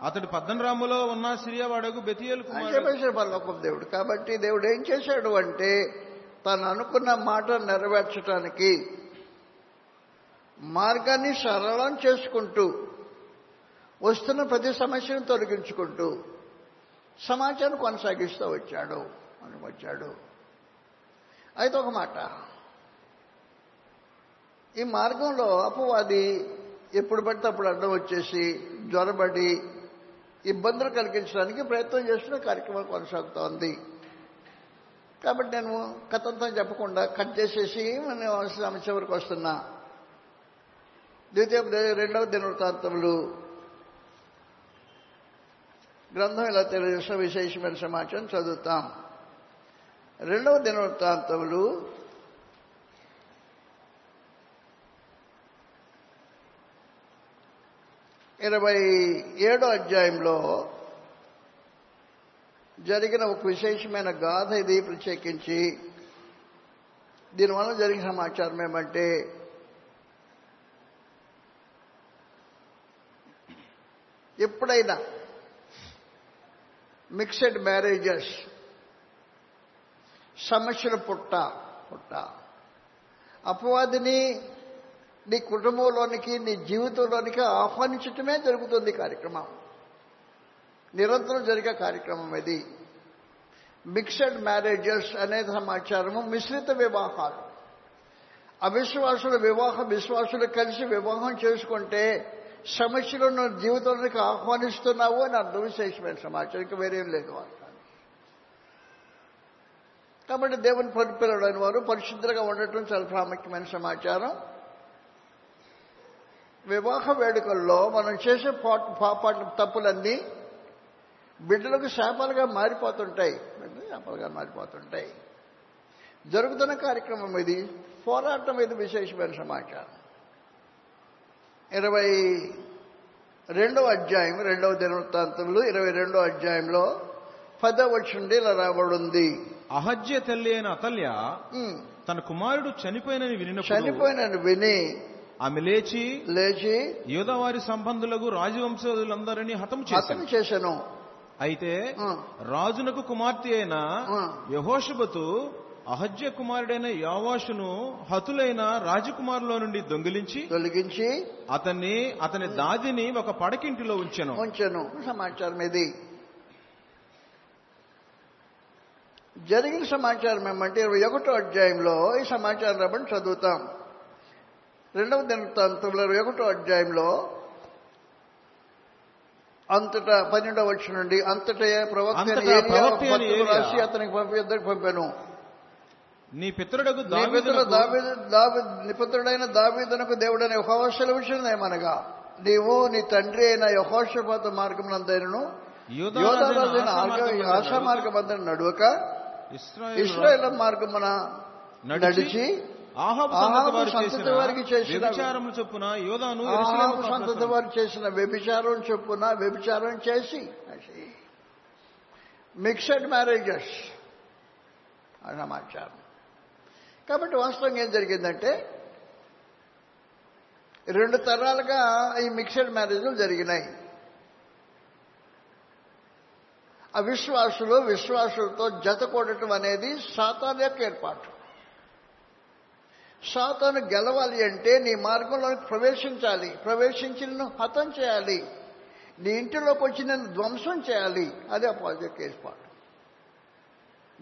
అతడు పద్దనరాములో ఉన్న సిరియావాడకు బెతియేలు చెప్పేశాడు పరలోకం దేవుడు. కాబట్టి దేవుడు ఏం చేశాడు అంటే తను అనుకున్న మాట నెరవేర్చడానికి మార్గాన్ని సరళం చేసుకుంటూ వస్తున్న ప్రతి సమస్యను తొలగించుకుంటూ సమాచారం కొనసాగిస్తూ వచ్చాడు అని వచ్చాడు. అయితే ఒక మాట. ఈ మార్గంలో అపవాది ఎప్పుడు పడితే అప్పుడు అడ్డం వచ్చేసి జ్వరబడి ఇబ్బందులు కలిగించడానికి ప్రయత్నం చేస్తున్న కార్యక్రమం కొనసాగుతోంది. కాబట్టి నేను కథంతా చెప్పకుండా కట్ చేసేసి నేను అవసరం వరకు వస్తున్నా. ద్వితీయ రెండవ దినవృత్తాంతములు గ్రంథం ఇలా తెలియజేసిన విశేషమైన సమాచారం చదువుతాం. రెండవ దినవృత్తాంతములు. ఇరవై ఏడో అధ్యాయంలో జరిగిన ఒక విశేషమైన గాథ ఇది ప్రత్యేకించి. దీనివల్ల జరిగిన సమాచారం ఏమంటే ఎప్పుడైనా మిక్స్డ్ మ్యారేజెస్. సమస్యలు పుట్ట పుట్ట. అపవాదిని నీ కుటుంబంలోనికి నీ జీవితంలోనికి ఆహ్వానించటమే జరుగుతుంది కార్యక్రమం. నిరంతరం జరిగే కార్యక్రమం ఇది. మిక్స్డ్ మ్యారేజెస్ అనే సమాచారము మిశ్రిత వివాహాలు. అవిశ్వాసుల వివాహ విశ్వాసులు కలిసి వివాహం చేసుకుంటే సమస్యలు నా జీవితంలోకి ఆహ్వానిస్తున్నావు అని అర్థం విశేషమైన సమాచారం. ఇంకా వేరేం లేదు కాబట్టి దేవుని పరిపిల్లడైన వారు పరిశుద్ధంగా ఉండటం చాలా ప్రాముఖ్యమైన సమాచారం. వివాహ వేడుకల్లో మనం చేసే పాటు తప్పులన్నీ బిడ్డలకు శాపాలుగా మారిపోతుంటాయి. బిడ్డలు శాపాలుగా మారిపోతుంటాయి. జరుగుతున్న కార్యక్రమం ఇది. పోరాటం ఇది విశేషమైన సమాచారం. ఇరవై రెండవ అధ్యాయం రెండవ దినవృత్తాంతంలో ఇరవై రెండవ అధ్యాయంలో పదవ వచ్చుండి ఇలా రాబడింది. అహజ్య తల్లి అయిన అతల్య తన కుమారుడు చనిపోయినని వినినప్పుడు చనిపోయినని విని ఆమె లేచి లేచి యోధవారి సంబంధులకు రాజవంశులందరినీ హతము హతం చేశాను చేశాను. అయితే రాజునకు కుమార్తె అయిన. యహోషబతు అహజ్య కుమారుడైన యావాషును హతులైన రాజకుమారులో నుండి దొంగిలించి తొలగించి అతన్ని అతని దాదిని ఒక పడకింటిలో ఉంచెను. ఉంచాను. సమాచారం ఇది. జరిగిన సమాచారం ఏమంటే ఇరవై ఒకటో అధ్యాయంలో ఈ సమాచారం రమ్మని చదువుతాం. రెండవ దినవృత్తాంతంలో ఇరవై ఒకటో అధ్యాయంలో అంతటా పన్నెండవ వచ్చి నుండి అంతటా ప్రవక్త రాసి అతనికి పంపి ఇద్దరికి పంపాను. నీ పితరుడకు నీ దావీదునకు నిపుత్రుడైన దావీదునకు దేవుడైన యహోవశలు విషయమనగా నీవు నీ తండ్రి అయిన యహోషపాత మార్గమునందైనను యోధారాజైన ఆశా మార్గమందరం నడువక ఇస్రాయేలు మార్గమున నడిచి సంతతి వారికి చేసిన చొప్పున యోధాను సంతతి వ్యభిచారం చొప్పున వ్యభిచారం చేసి మిక్సడ్ మ్యారేజెస్ అని సమాచారం కాబట్టి వాస్తవంగా ఏం జరిగిందంటే రెండు తరాలుగా ఈ మిక్సడ్ మ్యారేజ్లు జరిగినాయి. అవిశ్వాసులు విశ్వాసులతో జత కూడటం అనేది సాతాన్ యొక్క ఏర్పాటు. సాతాను గెలవాలి అంటే నీ మార్గంలోకి ప్రవేశించాలి ప్రవేశించి నిన్ను హతం చేయాలి నీ ఇంటిలోకి వచ్చి నన్ను ధ్వంసం చేయాలి అదే అపోజిట్ ఏర్పాటు.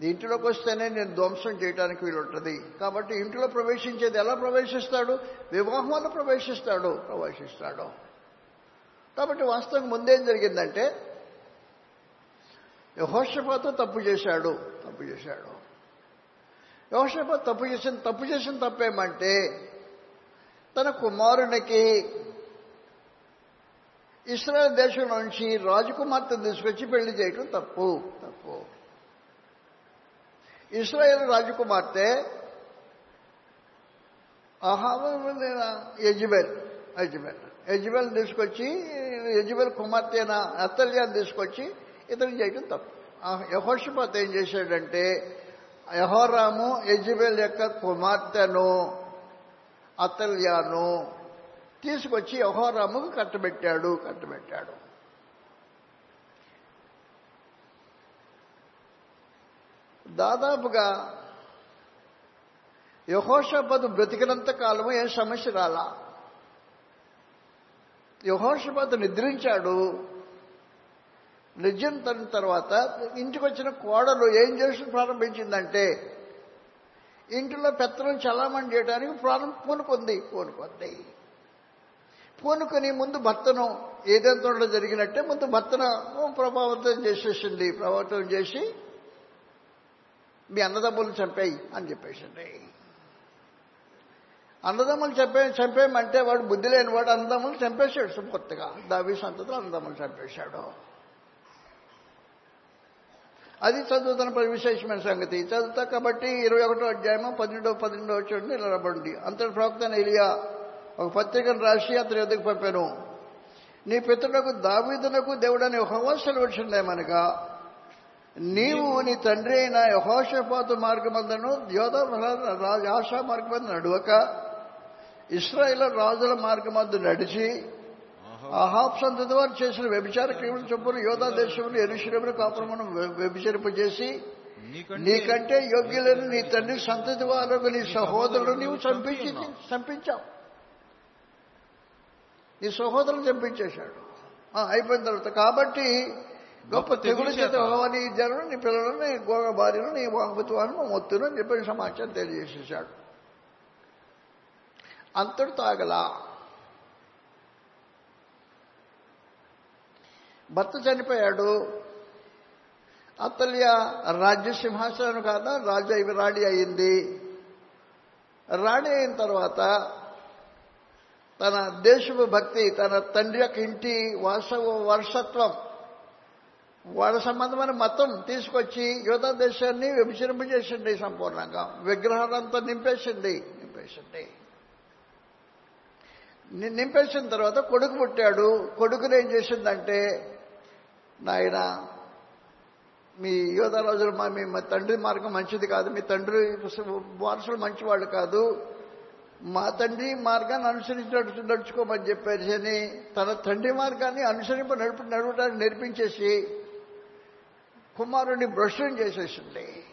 ఇంటిలోకి వస్తేనే నేను ధ్వంసం చేయడానికి వీలుంటుంది. కాబట్టి ఇంటిలో ప్రవేశించేది ఎలా ప్రవేశిస్తాడు? వివాహం వల్ల ప్రవేశిస్తాడు. ప్రవేశిస్తాడు. కాబట్టి వాస్తవం ముందేం జరిగిందంటే యహోషపాతో తప్పు చేశాడు. తప్పు చేశాడు. యహోషపాత్ తప్పు చేసిన తప్పు చేసిన తప్పేమంటే తన కుమారునికి ఇస్రాయల్ దేశం నుంచి రాజకుమార్తెను తీసుకొచ్చి పెళ్ళి చేయటం తప్పు. తప్పు. ఇస్రాయేల్ రాజకుమార్తె అహాబేనా యజ్బెల్. యజ్బెల్. యజ్బెల్ తీసుకొచ్చి యజ్బెల్ కుమార్తెన అత్తల్యాన్ని తీసుకొచ్చి ఇతను చేయడం తప్పు. యహోషపాత్ ఏం చేశాడంటే యహోరాము యజ్బెల్ యొక్క కుమార్తెను అతల్యాను తీసుకొచ్చి యహోరాముకు కట్టబెట్టాడు కట్టబెట్టాడు. దాదాపుగా యహోషపదు బ్రతికినంత కాలము ఏ సమస్య రాలా. యహోషపదు నిద్రించాడు. నిద్రించిన తర్వాత ఇంటికి వచ్చిన కోడలు ఏం చేసి ప్రారంభించిందంటే ఇంటిలో పెత్తనం చలామణి చేయడానికి ప్రారంభం పూనుకుంది పూనుకుంది. పూనుకొని ముందు భర్తను ఏదైతే జరిగినట్టే ముందు భర్తను ప్రభావితం చేసేసింది ప్రభావితం చేసి మీ అన్నదమ్ములు చంపేయి అని చెప్పేసండి అన్నదమ్ములు చంపే చంపేయమంటే వాడు బుద్ధి లేని వాడు అన్నదమ్ములు చంపేశాడు కొత్తగా దావి సంతతులు అన్నదమ్ములు చంపేశాడు. అది చదువుతున్న పది విశేషమైన సంగతి. చదువుతా కాబట్టి ఇరవై ఒకటో అధ్యాయము పన్నెండో పన్నెండో వచ్చి నిలబడి అంతటి ప్రవక్త ఇలియా ఒక పత్రికను రాసి అతని ఎదుగు పంపాను. నీ పితృలకు దావీదునకు దేవుడని హోవాసలు వచ్చిందేమనగా నీవు నీ తండ్రి అయిన యహోషపాతు మార్గమందను యోధ ఆశా మార్గమందు నడువక ఇస్రాయేల్ రాజుల మార్గమందు నడిచి అహాబ్ సంతతి వారు చేసిన వ్యభిచార క్రియల చొప్పున యోధా దేశంలో ఎరుశ్రములు కాపురమును వ్యభిచరింపజేసి నీకంటే యోగ్యులను నీ తండ్రి సంతతి వారికి నీ సహోదరులు నీవు చంపించి చంపించావు. నీ సహోదరులు చంపించేశాడు. అయిపోయిన తర్వాత కాబట్టి గొప్ప తెగులు చేత నీ జనులు నీ పిల్లలు నీ గోగ భార్యను నీ వాహుత్వాన్ని మొత్తును అని చెప్పి సమాచారం తెలియజేసేశాడు. అంతటి తాగలా. భర్త చనిపోయాడు. అత్తల్య రాజ్య సింహాసనం కాదా? రాజు రాణి అయింది. రాణి అయిన తర్వాత తన దేశపు భక్తి తన తండ్రి యొక్క ఇంటి వాసవ వర్షత్వం వాళ్ళ సంబంధమైన మతం తీసుకొచ్చి యువత దేశాన్ని విభజింపజేసింది సంపూర్ణంగా. విగ్రహాలంతా నింపేసింది. నింపేసింది. నింపేసిన తర్వాత కొడుకు పుట్టాడు. కొడుకులు ఏం చేసిందంటే నాయన మీ యోధ రోజులు మా మీ తండ్రి మార్గం మంచిది కాదు. మీ తండ్రి వారసులు మంచివాళ్ళు కాదు. మా తండ్రి మార్గాన్ని అనుసరించి నడుచుకోమని చెప్పేసి తన తండ్రి మార్గాన్ని అనుసరింప నడుపు నడవడానికి నేర్పించేసి కుమారుడిని భ్రష్టం చేసేసింది.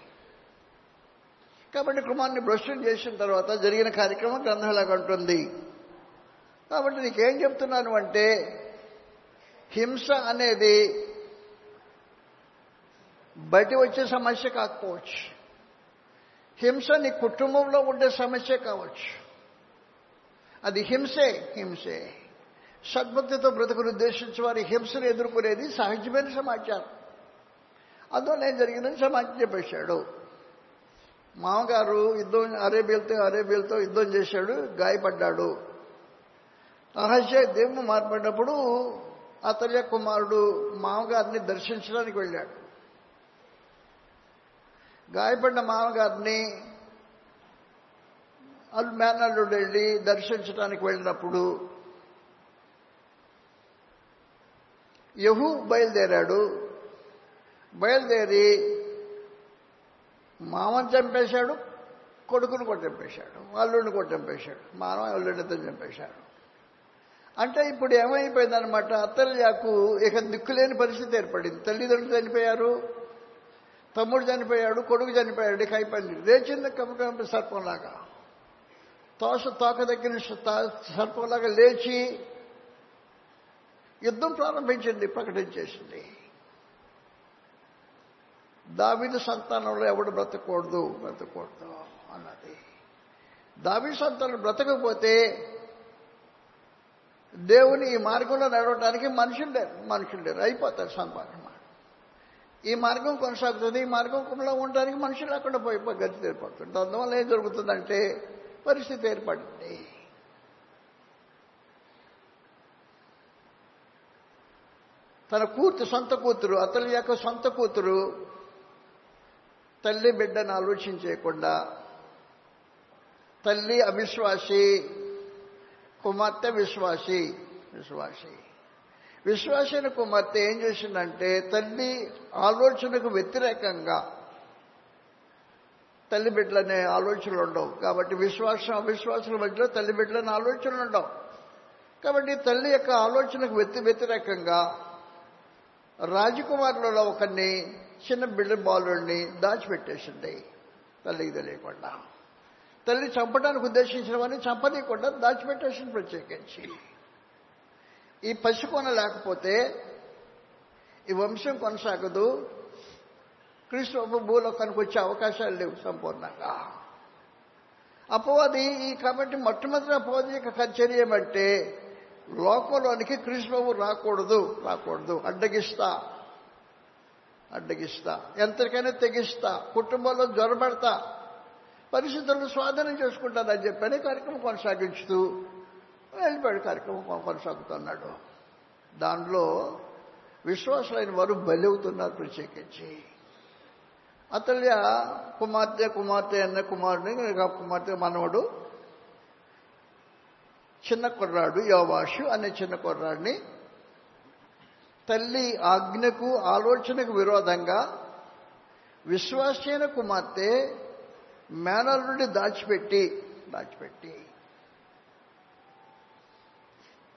కాబట్టి కుమారుని భ్రష్టం చేసిన తర్వాత జరిగిన కార్యక్రమం గ్రంథాలకు ఉంటుంది. కాబట్టి నీకేం చెప్తున్నాను అంటే హింస అనేది బయట వచ్చే సమస్య కాకపోవచ్చు. హింస నీ కుటుంబంలో ఉండే సమస్య కావచ్చు. అది హింసే హింసే. సద్భక్తితో బ్రతుకును ఉద్దేశించి వారి హింసను ఎదుర్కొనేది సహజమైన సమాచారం. అందువల్ల ఏం జరిగిందని సమాచారం చెప్పేశాడు. మామగారు యుద్ధం అరేబియల్తో అరేబియల్తో యుద్ధం చేశాడు గాయపడ్డాడు. రహస్య దేవుని మార్పడినప్పుడు అతల్య కుమారుడు మామగారిని దర్శించడానికి వెళ్ళాడు. గాయపడిన మామగారిని అల్ మేనల్లుడు వెళ్ళి దర్శించడానికి వెళ్ళినప్పుడు యహు బయలుదేరాడు. బయలుదేరి మామని చంపేశాడు కొడుకుని కూడా చంపేశాడు అల్లుడిని కూడా చంపేశాడు మానవ అల్లుడితో చంపేశాడు. అంటే ఇప్పుడు ఏమైపోయిందనమాట అత్తలయాకు ఇక దిక్కులేని పరిస్థితి ఏర్పడింది. తల్లిదండ్రులు చనిపోయారు తమ్ముడు చనిపోయాడు కొడుకు చనిపోయాడు ఇక అయిపోయింది. లేచింది కమ్మ సర్పంలాగా. తోస తోక దగ్గర సర్పంలాగా లేచి యుద్ధం ప్రారంభించింది ప్రకటించేసింది. దావిద సంతానంలో ఎవడు బ్రతకూడదు? బ్రతకూడదు అన్నది. దావి సంతానం బ్రతకపోతే దేవుని ఈ మార్గంలో నడవటానికి మనుషులు లేరు. మనుషులు లేరు. అయిపోతారు సంపాదన ఈ మార్గం కొనసాగుతుంది ఈ మార్గంలో ఉండడానికి మనుషులు లేకుండా పోయి గతి ఏర్పడుతుంది అందువల్ల ఏం జరుగుతుందంటే పరిస్థితి ఏర్పడింది. తన కూతురు సొంత కూతురు అతని యొక్క సొంత కూతురు తల్లి బిడ్డను ఆలోచించేయకుండా తల్లి అవిశ్వాసి కుమార్తె విశ్వాసి విశ్వాసి. విశ్వాసిన కుమార్తె ఏం చేసిందంటే తల్లి ఆలోచనకు వ్యతిరేకంగా తల్లి బిడ్డలనే ఆలోచనలు ఉండవు. కాబట్టి విశ్వాసం అవిశ్వాసుల మధ్యలో తల్లి బిడ్డలనే ఆలోచనలు ఉండవు. కాబట్టి తల్లి యొక్క ఆలోచనకు వ్యతి వ్యతిరేకంగా రాజకుమారులలో ఒకరిని చిన్న బిడ్డ బాలుడిని దాచిపెట్టేసింది. తల్లికి తెలియకుండా తల్లి చంపడానికి ఉద్దేశించిన వాడిని చంపనీయకుండా దాచిపెట్టేసింది ప్రత్యేకించి. ఈ పసికొన లేకపోతే ఈ వంశం కొనసాగదు. క్రీస్తు భూలోకానికి వచ్చే అవకాశాలు లేవు సంపూర్ణంగా. అపవాది ఈ కాబట్టి మొట్టమొదటి అపవాది యొక్క చర్య ఏమంటే లోకంలోనికి కృష్ణబాబు రాకూడదు రాకూడదు అడ్డగిస్తా. అడ్డగిస్తా. ఎంతకైనా తెగిస్తా. కుటుంబంలో జ్వరపడతా పరిస్థితులను స్వాధీనం చేసుకుంటానని చెప్పని కార్యక్రమం కొనసాగించుతూ వెళ్ళిపోయాడు కార్యక్రమం కొనసాగుతున్నాడు. దానిలో విశ్వాసులైన వారు బలవుతున్నారు ప్రత్యేకించి. అతల్య కుమార్తె కుమార్తె అన్న కుమారుని కుమార్తె మనవడు. చిన్న కుర్రాడు యోవాషు అనే చిన్న కుర్రాడిని తల్లి ఆజ్ఞకు ఆలోచనకు విరోధంగా విశ్వాసైన కుమార్తె మేనల్లుడి నుండి దాచిపెట్టి దాచిపెట్టి.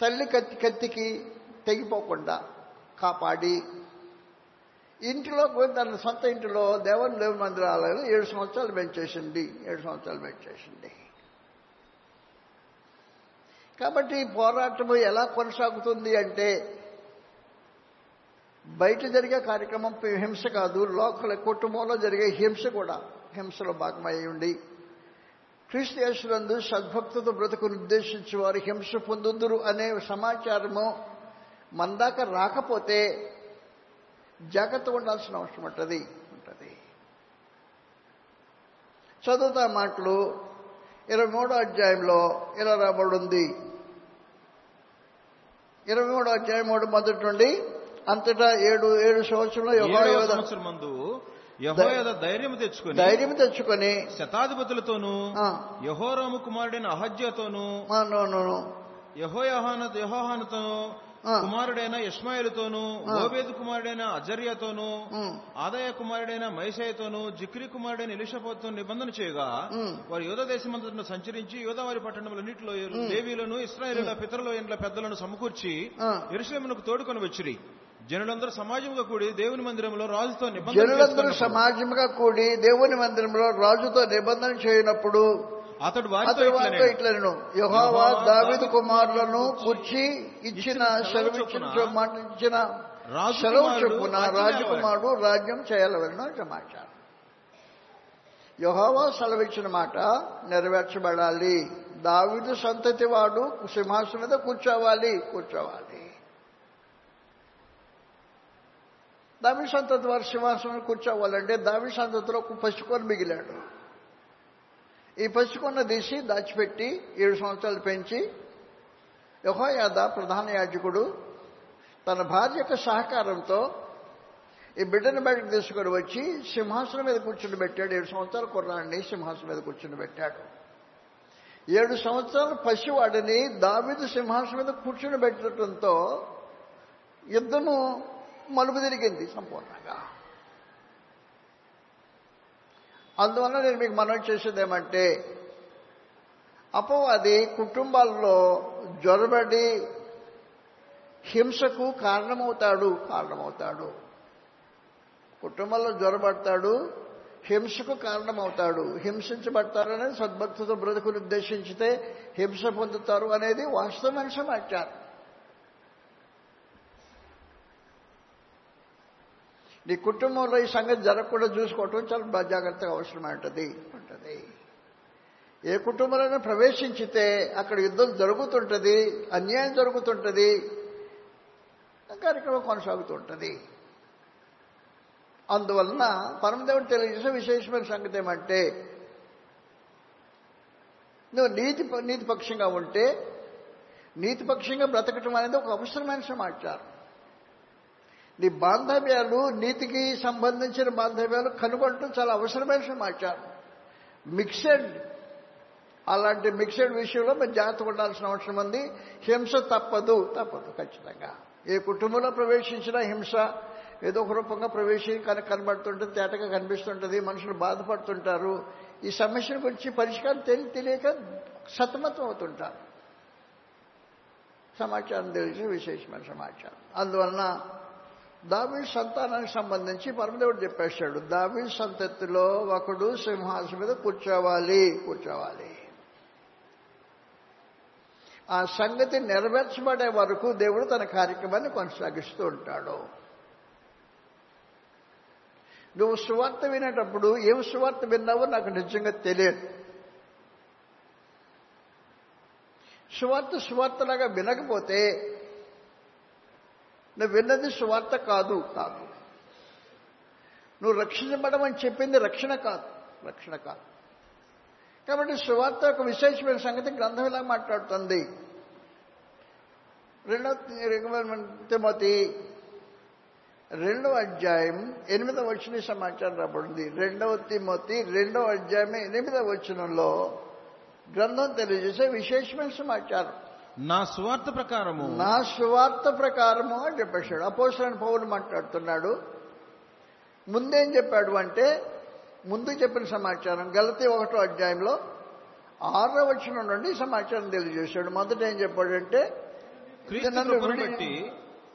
తల్లి కత్తి కత్తికి తెగిపోకుండా కాపాడి ఇంటిలో తన సొంత ఇంటిలో దేవన్ దేవ మందిరాలను ఏడు సంవత్సరాలు పెంచేసింది ఏడు సంవత్సరాలు పెంచేసింది. కాబట్టి పోరాటము ఎలా కొనసాగుతుంది అంటే బయట జరిగే కార్యక్రమం హింస కాదు లోకల కుటుంబంలో జరిగే హింస కూడా హింసలో భాగమై ఉండి క్రీస్తు యేసునందు సద్భక్తుతో బ్రతుకును ఉద్దేశించి వారు హింస పొందుదురు అనే సమాచారము మన దాకా రాకపోతే జాగ్రత్త ఉండాల్సిన అవసరం ఉంటుంది ఉంటుంది. చదువుతా మాటలు ఇరవై మూడో అధ్యాయంలో ఇలా రాబడింది ఇరవై మూడో అధ్యాయం మూడు మొదటి నుండి అంతటా ఏడు ఏడు సంవత్సరంలో సంవత్సరం మందు యహోయద ధైర్యం తెచ్చుకొని ధైర్యం తెచ్చుకొని శతాధిపతులతోనూ యహోరాము కుమారుడైన అహజ్యతోనూ. యహోయహాన యహోహానతోనూ. కుమారుడైన ఇష్మాయిలతోనూ ఆ. ఓబేదు కుమారుడైన అజర్యతోనూ ఆదాయ కుమారుడైన మైసయతోనూ జిక్రి కుమారుడైన ఎలిషపోతో నిబంధన చేయగా. వారు యోధ దేశమంతటను సంచరించి యోధావారి పట్టణములన్నింటిలో లేవీలను ఇస్రాయేలుల పితరుల ఇండ్ల పెద్దలను సమకూర్చి ఆ. ఎరుసలేమునకు తోడుకొని వచ్చిరి జనులందరూ సమాజముగా కూడి దేవుని మందిరంలో రాజుతో నిబంధన జనులందరూ సమాజంగా కూడి దేవుని మందిరంలో రాజుతో నిబంధన చేయనప్పుడు అతడు వారితో ఇట్లనే, యెహోవా దావీదు కుమారులను కూర్చి ఇచ్చిన సెలవు ఇచ్చిన మాట ఇచ్చిన రాజు సెలవు చొప్పున రాజ్యం రాజకుమారుడు రాజ్యం చేయాలవలన సమాచారం. యెహోవా సెలవిచ్చిన మాట నెరవేర్చబడాలి. దావీదు సంతతి వాడు సింహాసనం మీద కూర్చోవాలి కూర్చోవాలి. దావి సంతతి వారు సింహాసనం కూర్చోవాలంటే దావి సంతతిలో ఒక పసుకొని మిగిలాడు. ఈ పసుకొన్న తీసి దాచిపెట్టి ఏడు సంవత్సరాలు పెంచి యహోయాద ప్రధాన యాజకుడు తన భార్య యొక్క సహకారంతో ఈ బిడ్డను బయటకు తీసుకొని వచ్చి సింహాసనం మీద కూర్చుని పెట్టాడు. ఏడు సంవత్సరాల కుర్రాడిని సింహాసనం మీద కూర్చుని పెట్టాడు. ఏడు సంవత్సరాల పసివాడిని దావిదు సింహాసనం మీద కూర్చుని పెట్టడంతో యుద్ధము మలుపు తిరిగింది సంపూర్ణంగా. అందువల్ల నేను మీకు మనం చేసేది ఏమంటే అపవాది కుటుంబాల్లో జ్వరబడి హింసకు కారణమవుతాడు కారణమవుతాడు. కుటుంబంలో జ్వరబడతాడు హింసకు కారణమవుతాడు. హింసించబడతారనేది సద్భక్తితో బ్రతుకుని ఉద్దేశించితే హింస పొందుతారు అనేది వాస్తవమైన సమాచారం. నీ కుటుంబంలో ఈ సంగతి జరగకుండా చూసుకోవటం చాలా జాగ్రత్తగా అవసరమై ఉంటుంది ఉంటుంది. ఏ కుటుంబంలోనే ప్రవేశించితే అక్కడ యుద్ధం జరుగుతుంటుంది అన్యాయం జరుగుతుంటుంది కార్యక్రమం కొనసాగుతుంటుంది. అందువలన పరమదేవుడు తెలియజేసే విశేషమైన సంగతి ఏమంటే నువ్వు నీతి నీతిపక్షంగా ఉంటే నీతిపక్షంగా బ్రతకటం అనేది ఒక అవసరమైన సమాచారం. నీ బాంధవ్యాలు నీతికి సంబంధించిన బాంధవ్యాలు కనుగొనటం చాలా అవసరమైన సమాచారం. మిక్సెడ్ అలాంటి మిక్సెడ్ విషయంలో మేము జాగ్రత్త ఉండాల్సిన అవసరం ఉంది. హింస తప్పదు తప్పదు ఖచ్చితంగా. ఏ కుటుంబంలో ప్రవేశించిన హింస ఏదో ఒక రూపంగా ప్రవేశి కనబడుతుంటుంది తేటగా కనిపిస్తుంటుంది మనుషులు బాధపడుతుంటారు. ఈ సమస్యల గురించి పరిష్కారం తెలియ తెలియక సతమతం అవుతుంటారు. సమాచారం తెలిసి విశేషమైన సమాచారం. అందువలన దావీడు సంతానానికి సంబంధించి పరమదేవుడు చెప్పేశాడు దావీడు సంతతిలో ఒకడు సింహాసనం మీద కూర్చోవాలి కూర్చోవాలి. ఆ సంగతి నెరవేర్చబడే వరకు దేవుడు తన కార్యక్రమాన్ని కొనసాగిస్తూ ఉంటాడు. నువ్వు సువార్త వినేటప్పుడు ఏం సువార్త విన్నావో నాకు నిజంగా తెలియదు. సువార్త సువార్తలాగా వినకపోతే నువ్వు విన్నది సువార్త కాదు కాదు నువ్వు రక్షించబడమని చెప్పింది రక్షణ కాదు రక్షణ కాదు. కాబట్టి సువార్త ఒక విశేషమైన సంగతి గ్రంథం ఇలా మాట్లాడుతుంది. రెండవ తిమోతి రెండవ అధ్యాయం ఎనిమిదవ వచ్చిన సమాచారం రాబడింది. రెండవ తిమోతి రెండవ అధ్యాయం ఎనిమిదవ వచనంలో గ్రంథం తెలియజేసే విశేషమైన సమాచారం. నా సువార్త ప్రకారము. నా సువార్త ప్రకారము అని చెప్పేశాడు. అపోసరని పౌరులు మాట్లాడుతున్నాడు. ముందేం చెప్పాడు అంటే ముందు చెప్పిన సమాచారం గలతి ఒకటో అధ్యాయంలో ఆరో వచ్చిన నుండి సమాచారం తెలియజేశాడు. మొదట ఏం చెప్పాడంటే క్రీస్తు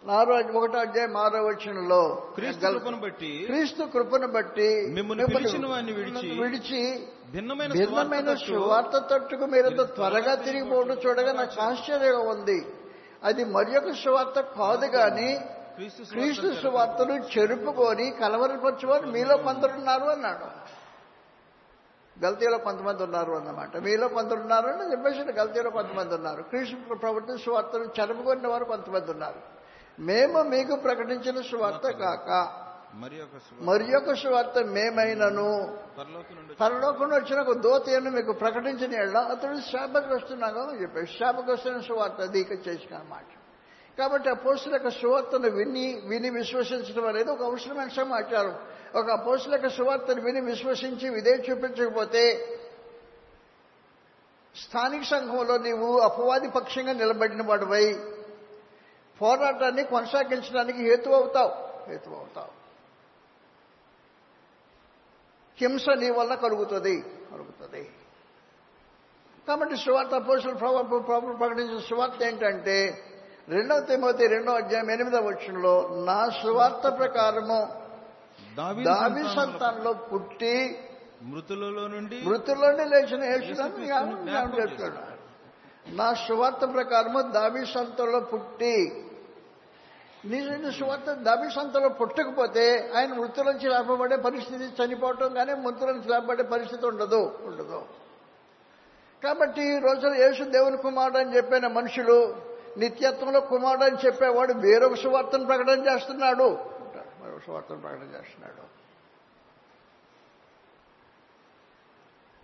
ఒకటో అధ్యాయం ఆరో వచనంలో క్రీస్తు కృపను బట్టి క్రీస్తు కృపను బట్టి మిమ్మల్ని పిలిచిన విడిచి విడిచి భిన్నమైన భిన్నమైన సువార్త తట్టు సువార్త తట్టుకు మీరంత త్వరగా తిరిగిపోవడం చూడగా నాకు ఆశ్చర్యంగా ఉంది. అది మరి ఒక సువార్త కాదు గాని క్రీస్తు సువార్తను చెరుపుకొని కలవరపరచుకొని మీలో కొందరున్నారు అన్నాడు. గల్తీలో కొంతమంది ఉన్నారు అన్నమాట. మీలో కొందరు ఉన్నారు అని చెప్పేసి గల్తీలో కొంతమంది ఉన్నారు. క్రీస్తు ప్రవృత్తి సువార్తను చెరుపుకున్న వారు కొంతమంది ఉన్నారు. మేము మీకు ప్రకటించిన సువార్త కాక మరి ఒక సువార్త. మేమైనను. పరలోకం వచ్చిన ఒక దోతను మీకు ప్రకటించిన ఎళ్ళ అతడు శాపగ్రస్తున్నాగా అని చెప్పాడు. శాపగ్రస్తున్న సువార్త అది ఇక చేసిన మాట. కాబట్టి ఆ పోస్టుల యొక్క సువార్తను విని విని విశ్వసించడం అనేది ఒక అవసరమైన సమాచారం. ఒక యొక్క సువార్తను విని విశ్వసించి ఇదే చూపించకపోతే స్థానిక సంఘంలో నీవు అపవాది పక్షంగా నిలబడిన వాడివై పోరాటాన్ని కొనసాగించడానికి హేతు అవుతావు హేతు అవుతావు హింస నీ వల్ల కలుగుతుంది. కలుగుతుంది. కాబట్టి సువార్త పోషణ ప్రభు ప్రకటించిన సువార్త ఏంటంటే రెండవ తిమోతి రెండవ అధ్యాయం ఎనిమిదవ వచ్చంలో నా సువార్త ప్రకారము దావి సంతానంలో పుట్టి మృతులలో నుండి మృతుల్లోనే లేచిన చేస్తున్నాడు. నా సువార్త ప్రకారము దావి సంతంలో పుట్టి నిజమైన సువార్త? దావి పుట్టకపోతే ఆయన మృతుల నుంచి లేపబడే పరిస్థితి చనిపోవటం కానీ మృతుల నుంచి లేపబడే పరిస్థితి ఉండదు. ఉండదు. కాబట్టి ఈ రోజున యేసు దేవుని కుమారుడు అని చెప్పిన మనుషులు నిత్యత్వంలో కుమారుడు అని చెప్పేవాడు వేరొక సువార్తను ప్రకటన చేస్తున్నాడు. మరొక సువార్తను ప్రకటన చేస్తున్నాడు.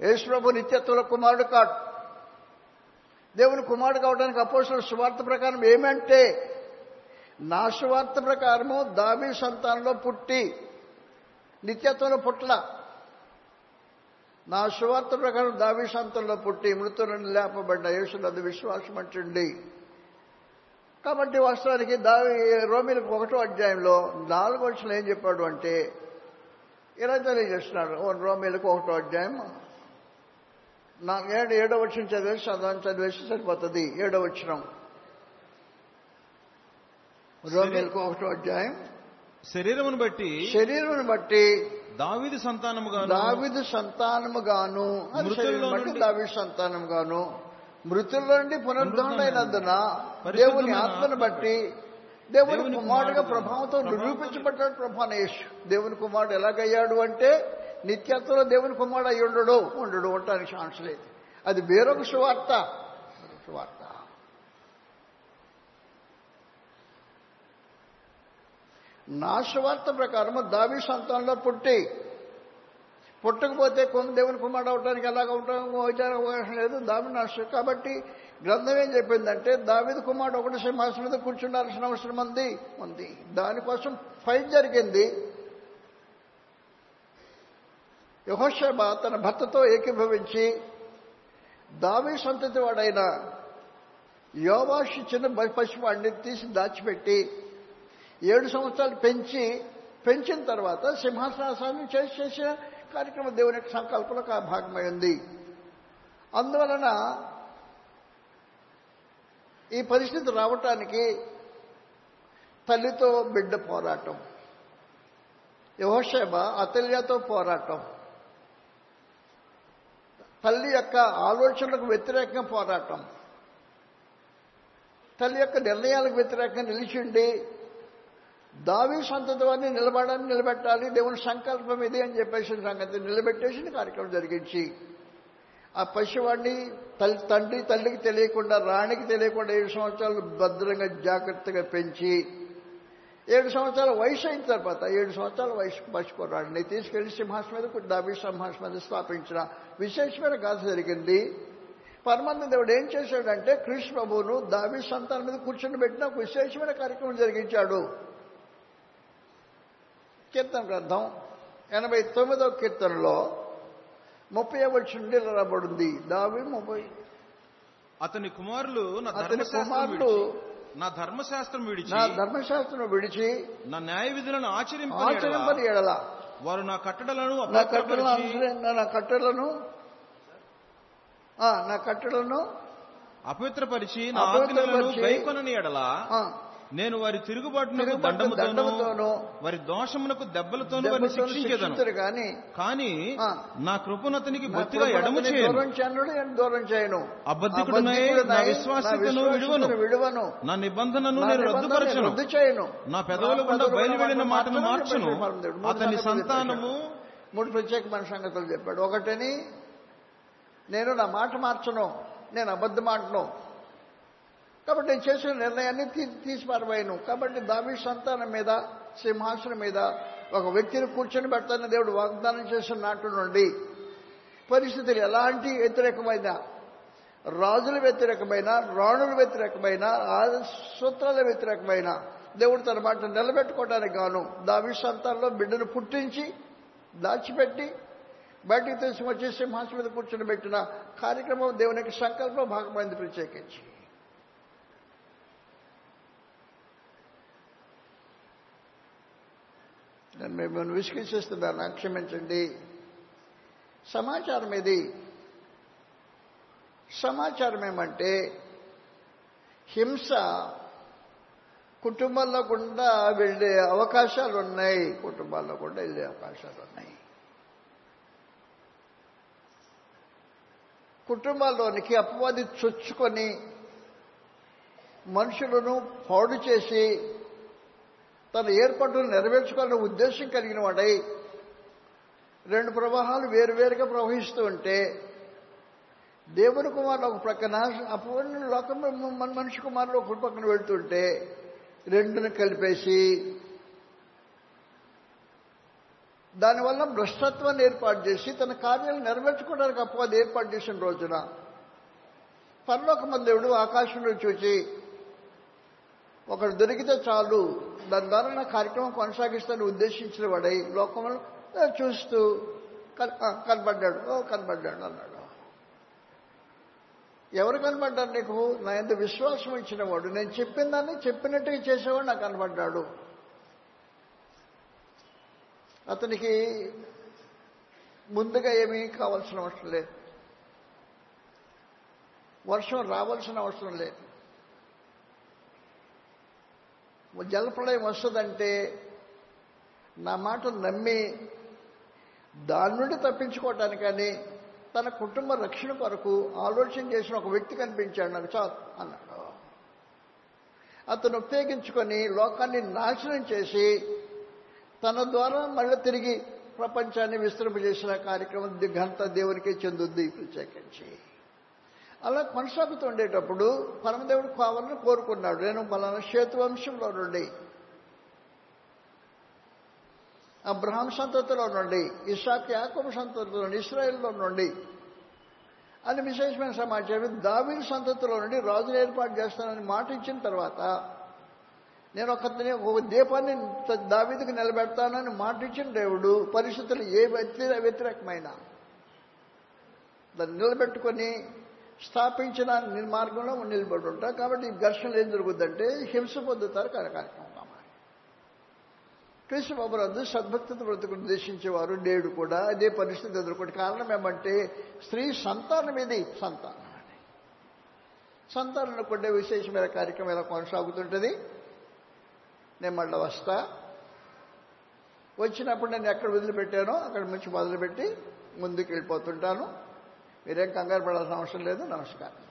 యేసు ప్రభు నిత్యత్వంలో కుమారుడు కాడు. దేవుని కుమారుడు కావడానికి అపోసిన సువార్త ప్రకారం ఏమంటే నా సువార్త ప్రకారము దావి సంతానంలో పుట్టి నిత్యత్వంలో పుట్ల. నా సువార్త ప్రకారం దావి సంతంలో పుట్టి మృతులను లేపబడ్డ యేసునందు విశ్వాసం అంటుండి. కాబట్టి వాస్తవానికి దావి రోమిలకు ఒకటో అధ్యాయంలో నాలుగు వచ్చిన ఏం చెప్పాడు అంటే ఇలా తెలియజేస్తున్నాడు ఓ రోమిలకు ఒకటో అధ్యాయం. నా ఏడు ఏడో వచ్చిన చదివేసి చదవని చదివేసి సరిపోతుంది. ఏడో వచ్చినాం రోమిలకు ఒకటో అధ్యాయం. శరీరమును బట్టి శరీరం బట్టి దావీదు సంతానముగా దావిదు సంతానముగాను మృతుల్లో బట్టి దావిదు సంతానముగాను మృతుల్లో నుండి పునరుద్ధరణైనందున దేవుని ఆత్మను బట్టి దేవుని కుమారుడుగా ప్రభావంతో నిరూపించబడ్డాడు ప్రభాన యేసు. దేవుని కుమారుడు ఎలాగయ్యాడు అంటే నిత్యత్వంలో దేవుని కుమారుడు అయి ఉండడు ఉండడు ఉండటానికి ఛాన్స్ లేదు. అది వేరొక సువార్త. సువార్త. నా సువార్త ప్రకారము దావి సంతానంలో పుట్టి పుట్టకపోతే కొంత దేవుని కుమారుడు అవడానికి ఎలాగ ఉంటామో విచారం అవకాశం లేదు. దావి నా కాబట్టి గ్రంథం ఏం చెప్పిందంటే దావిది కుమారుడు ఒకటి సింహాసనం మీద కూర్చుండాల్సిన అవసరం ఉంది ఉంది. దానికోసం ఫైట్ జరిగింది. యహోషబ తన భర్తతో ఏకీభవించి దావి సంతతి వాడైన యోవాషి చిన్న పశువాడిని తీసి దాచిపెట్టి ఏడు సంవత్సరాలు పెంచి పెంచిన తర్వాత సింహాసనాసాన్ని చేసి చేసిన కార్యక్రమం దేవుని యొక్క సంకల్పంలో భాగమైంది. అందువలన ఈ పరిస్థితి రావటానికి తల్లితో బిడ్డ పోరాటం యహోషేమ అతల్యతో పోరాటం తల్లి యొక్క ఆలోచనలకు వ్యతిరేకంగా పోరాటం తల్లి యొక్క నిర్ణయాలకు వ్యతిరేకంగా నిలిచిండి దావి సంతత్వాన్ని నిలబడాలని నిలబెట్టాలి దేవుని సంకల్పం ఇది అని చెప్పేసిన సంగతి నిలబెట్టేసిన కార్యక్రమం జరిగించి ఆ పశువాడిని తల్లి తండ్రి తల్లికి తెలియకుండా రాణికి తెలియకుండా ఏడు సంవత్సరాలు భద్రంగా జాగ్రత్తగా పెంచి ఏడు సంవత్సరాల వయసు అయిన తర్వాత ఏడు సంవత్సరాల వయసు పశుకురాడిని తీసుకెళ్ళి సింహాసనం మీద దాబీ సింహాసనం మీద స్థాపించిన విశేషమైన గాథ జరిగింది. పరమాత్మ దేవుడు ఏం చేశాడంటే కృష్ణ ప్రభువును దాబీ సంతానం మీద కూర్చొని పెట్టిన ఒక విశేషమైన కార్యక్రమం జరిగించాడు. కీర్తన గ్రంథం ఎనభై తొమ్మిదవ కీర్తనలో ముప్పై వచ్చిండి రాబడింది. దావి ముప్పై అతని కుమారులు నా అతని కుమారులు నా ధర్మశాస్త్రం విడిచి నా ధర్మశాస్త్రం విడిచి నా న్యాయ విధులను ఆచరింపని ఎడల. ఆచరింపని ఎడల వారు నా కట్టడలను నా అనుసరి- నా కట్టలను ఆ, నా కట్టలను అపవిత్రపరిచి నా ఆజ్ఞలను గైకొనని ఎడల. నేను వారి తిరుగుబాటునకు దండముతోను వారి దోషమునకు దెబ్బలతోను వారిని శిక్షించేదను. కానీ కానీ. నా కృపను అతనికి నా బొత్తిగా ఎడము చేయను దూరం చేయను. నేను దూరం చేయను అబద్ధికుడునై, అబద్ధికుడునై, నా విడువను. విడువను. నా నిబంధనను నేను రద్దుపరచను. రద్దు చేయను. నా పెదవుల గుండా నా పెదవుల బయలువెళ్ళిన గుండా మాటను మార్చును. అతని సంతానము. మూడు ప్రత్యేకమైన సంగతులు చెప్పాడు. ఒకటని నేను నా మాట మార్చను నేను అబద్ధం ఆడను. కాబట్టి నేను చేసిన నిర్ణయాన్ని తీ- తీసి పారబోయాను కాబట్టి దావి సంతానం మీద సింహాసనం మీద ఒక వ్యక్తిని కూర్చొని పెడతానని దేవుడు వాగ్దానం చేసిన నాటి నుండి పరిస్థితులు ఎలాంటి వ్యతిరేకమైన రాజుల వ్యతిరేకమైన రాణుల వ్యతిరేకమైన ఆ సూత్రాల వ్యతిరేకమైన దేవుడు తన మాట నిలబెట్టుకోవడానికి గాను దావి సంతానంలో బిడ్డను పుట్టించి దాచిపెట్టి బయటికి తీసుకొచ్చి సింహాసనం మీద కూర్చొని పెట్టిన కార్యక్రమం దేవునికి సంకల్పం భాగమైంది ప్రత్యేకించి. నేను మిమ్మల్ని విసిగిస్తున్నాను క్షమించండి సమాచారం ఇది సమాచారం ఏమంటే హింస కుటుంబంలో కూడా వెళ్ళే అవకాశాలు ఉన్నాయి కుటుంబాల్లో కూడా వెళ్ళే అవకాశాలు ఉన్నాయి కుటుంబాల్లోనికి అపవాది చొచ్చుకొని మనుషులను పాడు చేసి తన ఏర్పాటును నెరవేర్చుకోవాలనే ఉద్దేశం కలిగిన వాడై రెండు ప్రవాహాలు వేరువేరుగా ప్రవహిస్తూ ఉంటే దేవుని కుమారులు ఒక ప్రక్కన అపవాది లోకం మన మనిషి కుమారులు ఒక పక్కన వెళ్తుంటే రెండుని కలిపేసి దానివల్ల భ్రష్టత్వాన్ని ఏర్పాటు చేసి తన కార్యాలు నెరవేర్చుకోవడానికి అపవాది ఏర్పాటు చేసిన రోజున పరలోక దేవుడు ఆకాశంలో చూచి ఒకడు దొరికితే చాలు దాని ద్వారా నా కార్యక్రమం కొనసాగిస్తాను ఉద్దేశించిన వాడై లోకంలో చూస్తూ కన్- కనబడ్డాడు ఓ కనబడ్డాడు అన్నాడు. ఎవరు కనబడ్డారు నీకు? నా ఎంత విశ్వాసం ఇచ్చిన వాడు. నేను చెప్పిన దాన్ని చెప్పినట్టుగా చేసేవాడు నాకు కనబడ్డాడు. అతనికి ముందుగా ఏమీ కావాల్సిన అవసరం లేదు. వర్షం రావాల్సిన అవసరం లేదు. జలప్రళయం వస్తుందంటే నా మాట నమ్మి దాని నుండి తప్పించుకోవటానికని తన కుటుంబ రక్షణ కొరకు ఆలోచన చేసిన ఒక వ్యక్తి కనిపించాడు నాకు చాలు అన్నాడు. అతను ఉపయోగించుకొని లోకాన్ని నాశనం చేసి తన ద్వారా మళ్ళీ తిరిగి ప్రపంచాన్ని విస్తరింపజేసిన కార్యక్రమం దిగంత దేవునికి దేవునికే చెందుద్ది ప్రత్యేకించి. అలా కొనసాగుతుండేటప్పుడు పరమదేవుడు కావాలని కోరుకున్నాడు. నేను పలానా శేతువంశంలో నుండి అబ్రహాం సంతతిలో నుండి ఇషాక్ యాకబు సంతతిలో నుండి ఇస్రాయిల్లో నుండి అని విశేషమైన సమాచారం దావీదు సంతతిలో నుండి రాజును ఏర్పాటు చేస్తానని మాట ఇచ్చిన తర్వాత నేను ఒక ఒక దీపాన్ని దావీదుకు నిలబెడతానని మాట ఇచ్చిన దేవుడు పరిస్థితులు ఏ వ్యతిరేకమైన? దాన్ని నిలబెట్టుకొని స్థాపించిన నిర్మార్గంలో నిలబడి ఉంటారు కాబట్టి ఈ ఘర్షణలు ఏం జరుగుద్దంటే హింస పొందుతారు కర- కార్యక్రమం కృష్ణ బాబురాజు సద్భక్తిత బ్రతుకు నిర్దేశించేవారు నేడు కూడా అదే పరిస్థితి ఎదుర్కొంటే. కారణం ఏమంటే స్త్రీ సంతానం ఇది సంతానం అని సంతానం కొట్టే విశేషమైన కార్యక్రమం ఇలా కొనసాగుతుంటుంది? నేను మళ్ళీ వస్తా. వచ్చినప్పుడు నేను ఎక్కడ వదిలిపెట్టానో అక్కడ నుంచి మొదలుపెట్టి ముందుకు వెళ్ళిపోతుంటాను మీరేం కంగారు పడాల్సిన అవసరం లేదు. నమస్కారం.